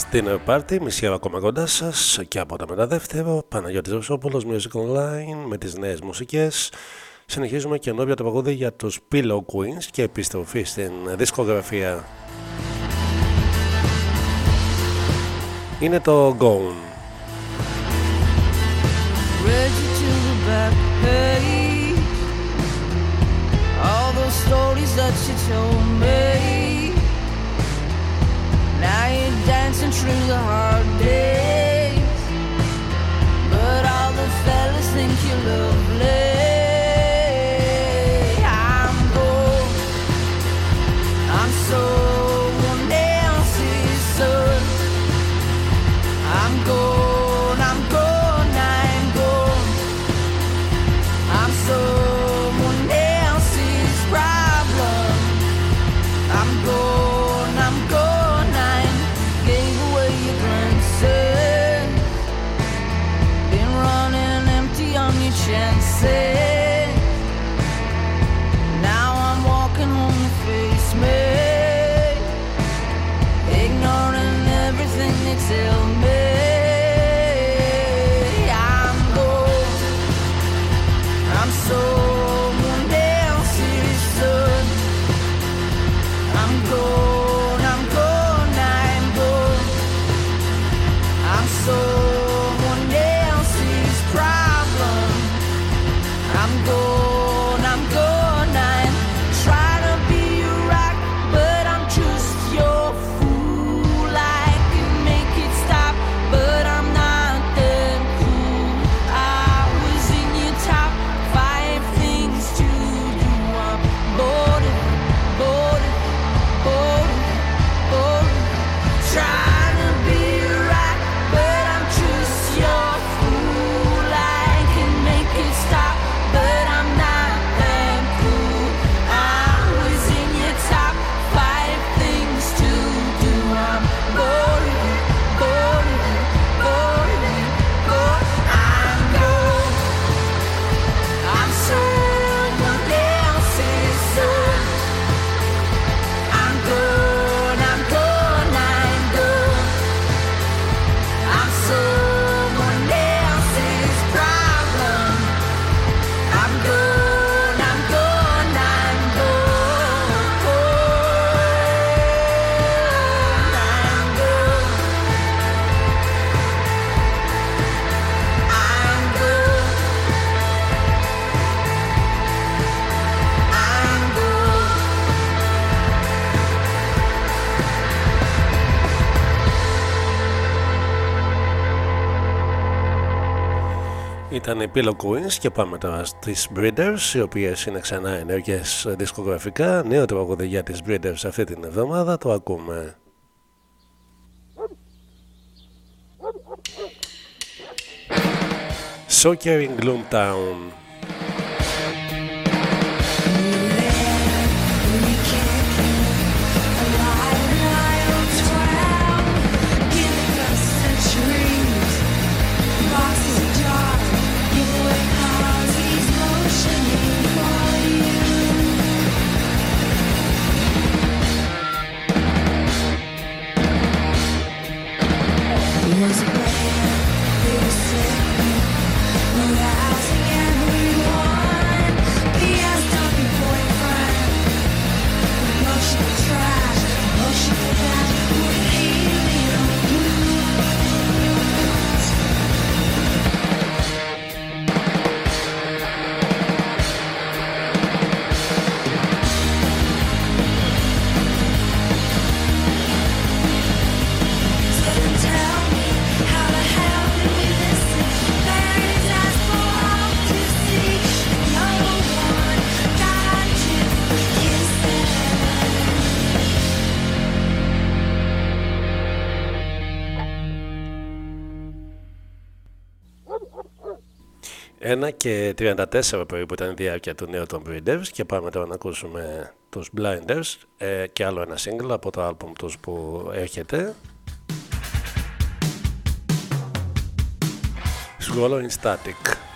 Last Dinner Party, μισή ώρα ακόμα κοντά σας και από τα μεταδεύτερο. Παναγιώτης Ρωσόπουλος, Music Online με τις νέες μουσικές. Συνεχίζουμε καινούργια το παγόδι για τους Pillow Queens και επιστροφή στην δισκογραφία. Είναι το Gone. All those stories that you told me Now you're dancing through the hard days. But all the fellas think you're lovely. I'm gold. I'm so. ήταν Pillow Queens και πάμε τώρα στις Breeders οι οποίες είναι ξανά ενέργειες δισκογραφικά. Νέο τραγούδι για τις Breeders αυτή την εβδομάδα το ακούμε. Soccer in Gloomtown. 1 και 34 περίπου ήταν η διάρκεια του νέου των Breeders και πάμε τώρα να ακούσουμε τους Blinders ε, και άλλο ένα single από το άλμπουμ τους που έρχεται. Swallowing Static.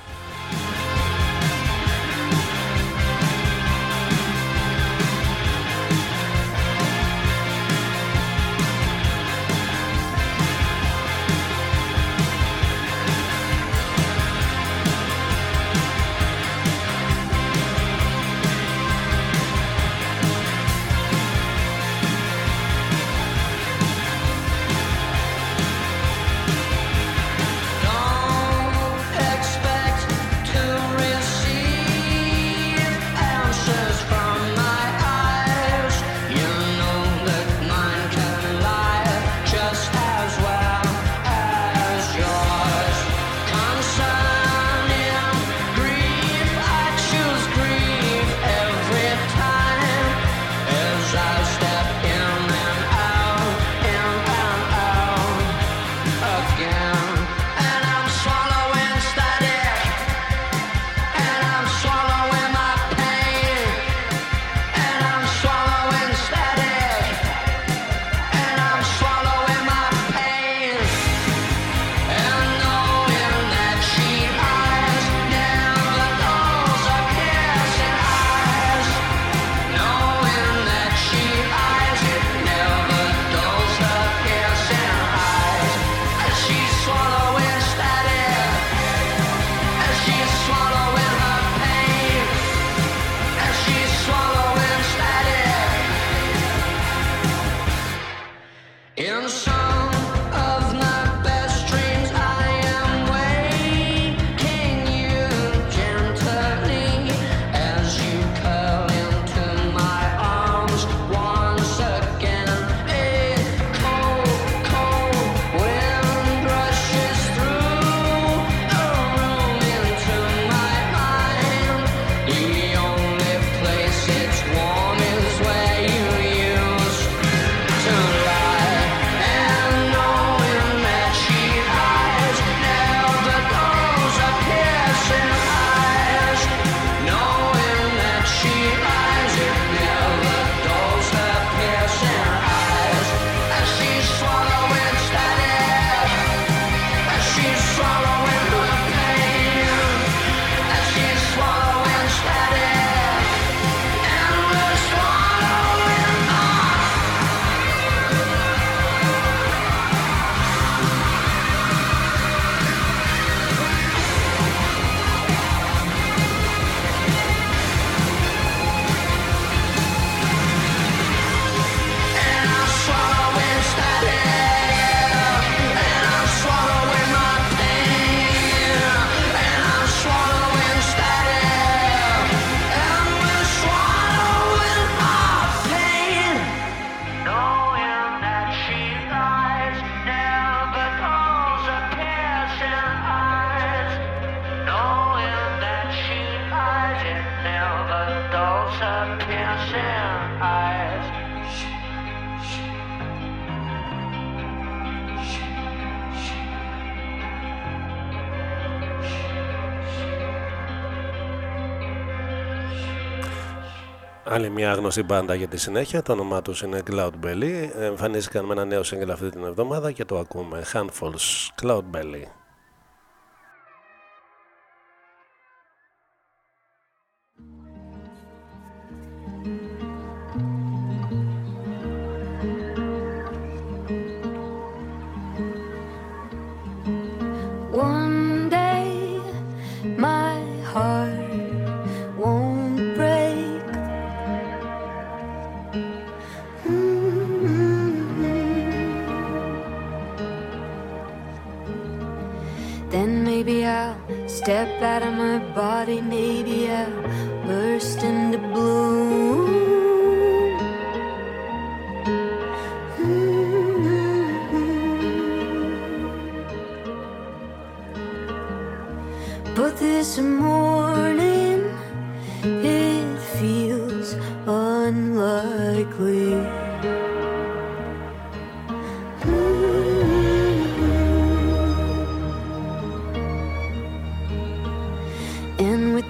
Άλλη μια άγνωστη μπάντα για τη συνέχεια, το όνομά τους είναι Cloud Belly. Εμφανίστηκαν με ένα νέο single αυτή την εβδομάδα και το ακούμε. Handfuls, Cloud Belly.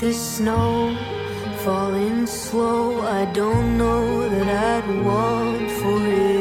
The snow falling slow, I don't know that I'd want for it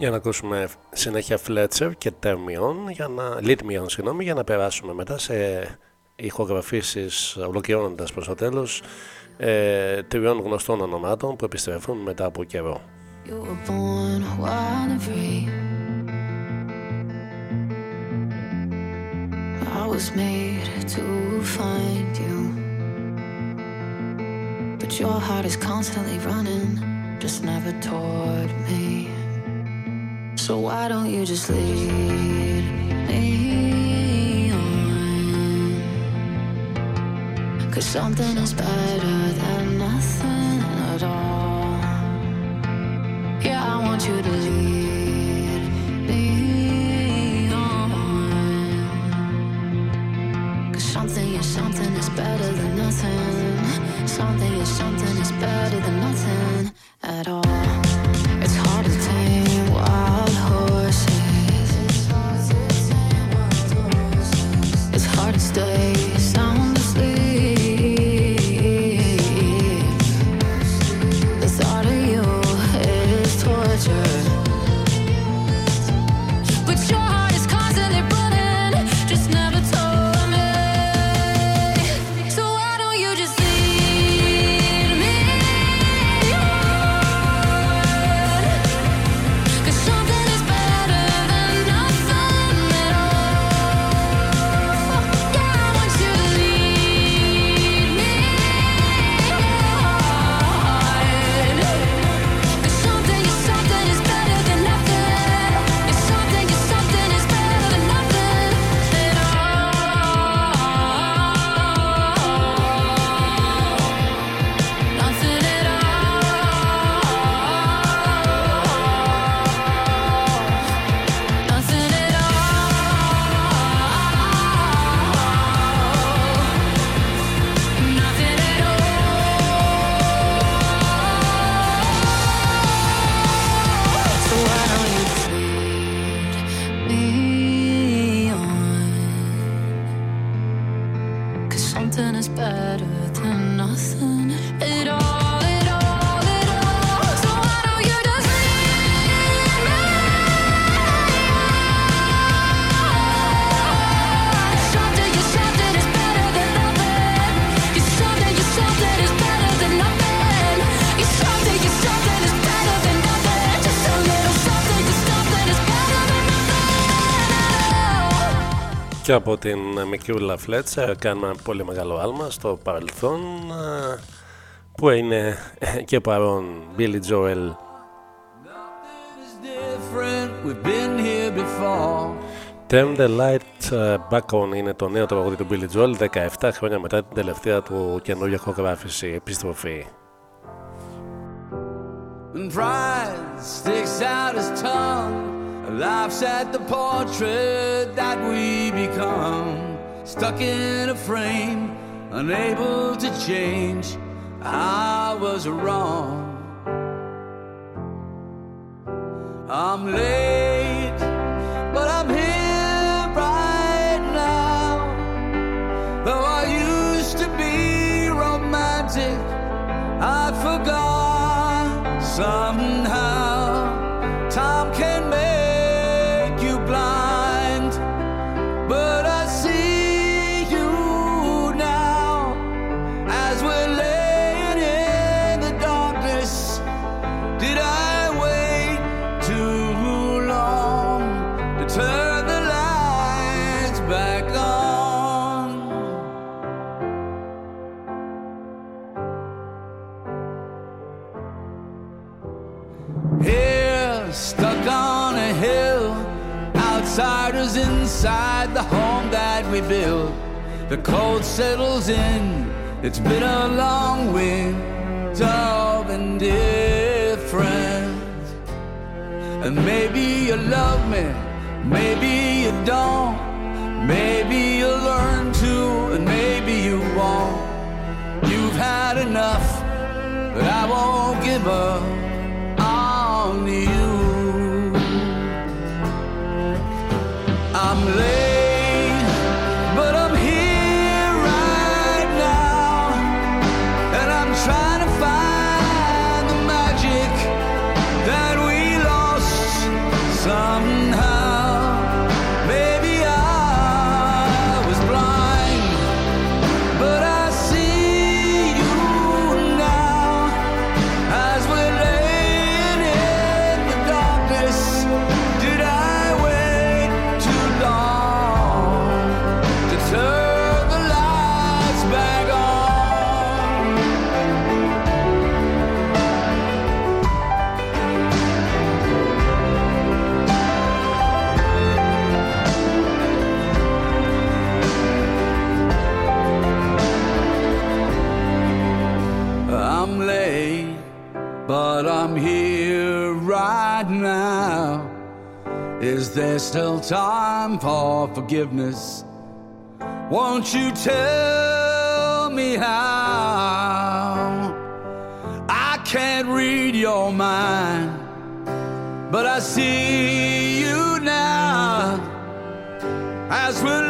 Για να ακούσουμε συνέχεια Fletcher και Termion, για να, Litmion, συγγνώμη, για να περάσουμε μετά σε ηχογραφήσεις ολοκληρώνοντας προς το τέλος ε, τριών γνωστών ονομάτων που επιστρέφουν μετά από καιρό. You were born wild and free. I was made to find you. But your heart is constantly running, just never toward me. So why don't you just lead me on? Cause something is better than nothing at all. Yeah, I want you to lead me on. Cause something is something is better than nothing. Something is something is better than nothing at all. Και από την Μικιούλα Φλέτσερ κάνουμε ένα πολύ μεγάλο άλμα στο παρελθόν α, που είναι και παρόν Billy Joel different. We've been here before. Turn the light uh, back on είναι το νέο τραγούδι του Billy Joel 17 χρόνια μετά την τελευταία του καινούργια ηχογράφηση επιστροφή. And pride sticks out his tongue, laughs at the portrait that we become. Stuck in a frame, unable to change. I was wrong. I'm late, but I'm here right now. Though I used to be romantic, I forgot somehow. Outsiders inside the home that we built. The cold settles in, it's been a long winter of indifference. And maybe you love me, maybe you don't. Maybe you'll learn to, and maybe you won't. You've had enough, but I won't give up right now. Is there still time for forgiveness? Won't you tell me how? I can't read your mind, but I see you now as we're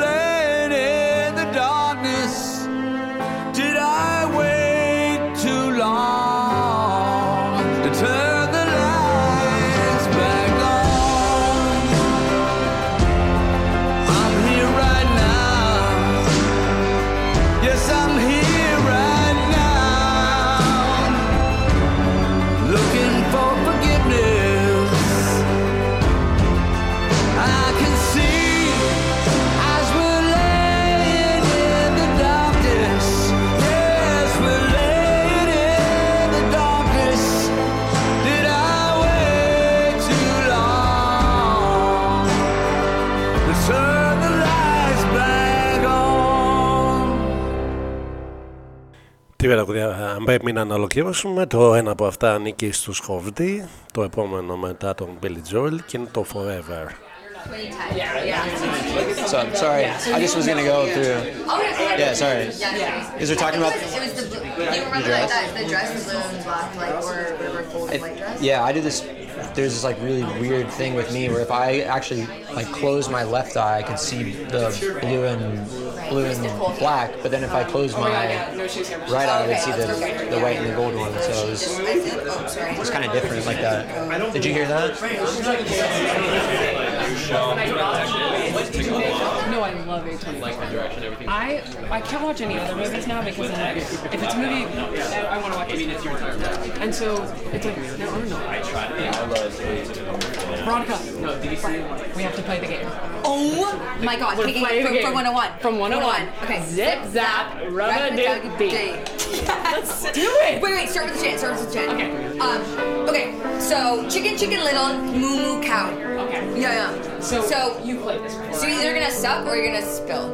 τραγουδία αν πρέπει να ολοκληρώσουμε. Το ένα από αυτά ανήκει στους Χοβδί, το επόμενο μετά τον Billy Joel και είναι το Forever. So I'm sorry. I just was gonna go through. Yeah, sorry. Is there talking about? It was the blue. You remember like that, the dress, the blue and black, like or whatever folded It- white dress? yeah, I did this. There's this like really weird thing with me where if I actually like close my left eye, I can see the blue and blue and black, but then if I close my right eye, I would see the, the white and the gold one. So it was, it was kind of different like that. Did you hear that? No, I love A24. Like my direction, everything. I I can't watch any other movies now because I'm like, if it's a movie, I, I want to watch it. And so it's like there are no. I tried. To. I love. Veronica, no, we have to play the game. Oh my god, We're picking playing from, from 101. From 101. Okay. Zip, zap, rub a dip. Let's do it. Wait, wait, start with the chant. Start with the chant. Okay. Um, okay, so chicken, chicken little, moo moo cow. Okay. Yeah, yeah. So, so you play this before. So you're either gonna suck or you're gonna spill.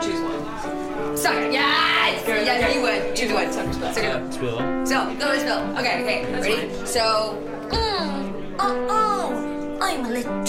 Choose one. Suck. Yes! Good, yeah, okay. you would. Choose You one. would. Suck or spill. Suck or Spill. So, go to spill. Okay, okay. That's Ready? fine. So, mm, oh, oh, I'm a little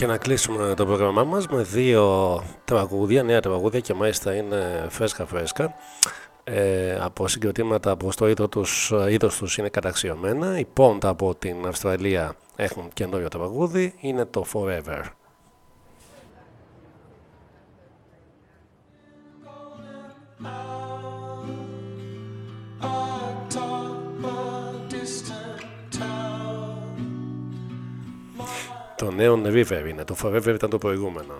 και να κλείσουμε το πρόγραμμά μας με δύο τραγούδια, νέα τραγούδια και μάλιστα είναι φρέσκα φρέσκα. Ε, από συγκροτήματα που στο είδο τους, είδος τους είναι καταξιωμένα. Οι Pond από την Αυστραλία έχουν καινούριο τραγούδι, είναι το Forever. Το νέο River είναι, το Forever ήταν το προηγούμενο.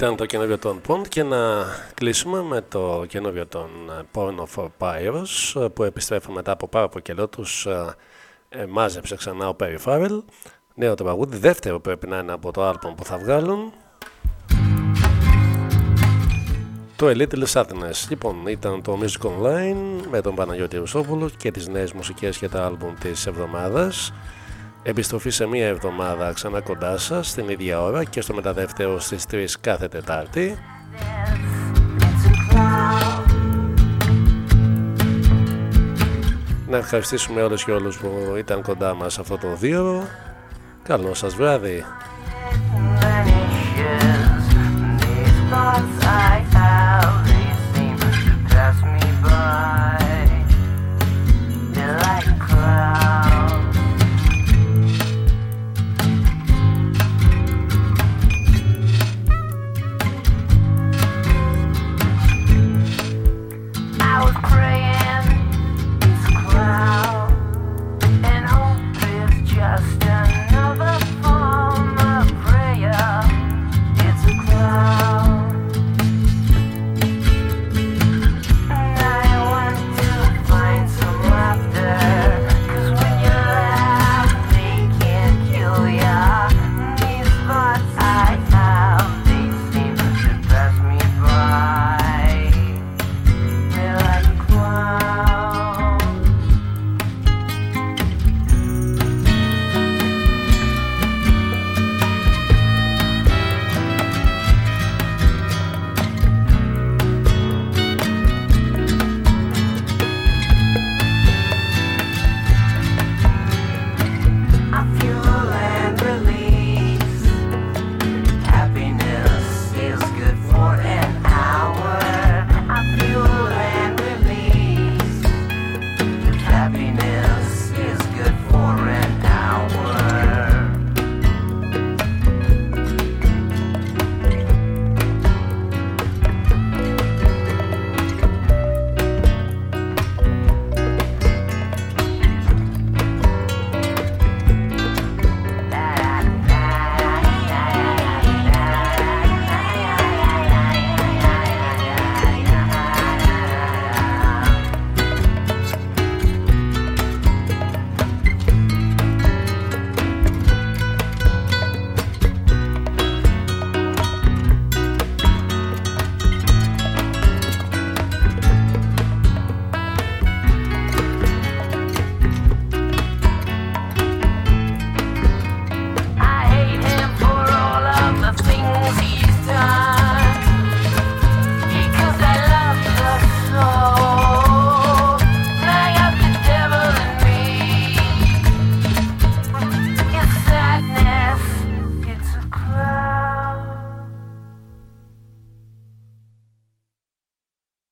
Ήταν το καινούριο των Pond και να κλείσουμε με το καινούριο των ε, Porno for Pyros ε, που επιστρέφουν μετά από πάρα πολύ καιρό τους ε, ε, μάζεψε ξανά ο Perry Farrell. Νέο το παγούδι, δεύτερο πρέπει να είναι από το άλμπομ που θα βγάλουν. Το A Little Sadness. Λοιπόν ήταν το Music Online με τον Παναγιώτη Ρουσόπουλο και τις νέες μουσικές και τα άλμπουμ της εβδομάδας Επιστροφή σε μία εβδομάδα ξανά κοντά σας στην ίδια ώρα και στο μεταδευτέο στις 3 κάθε Τετάρτη. Να ευχαριστήσουμε όλους και όλους που ήταν κοντά μας αυτό το δύο. Καλό σας βράδυ.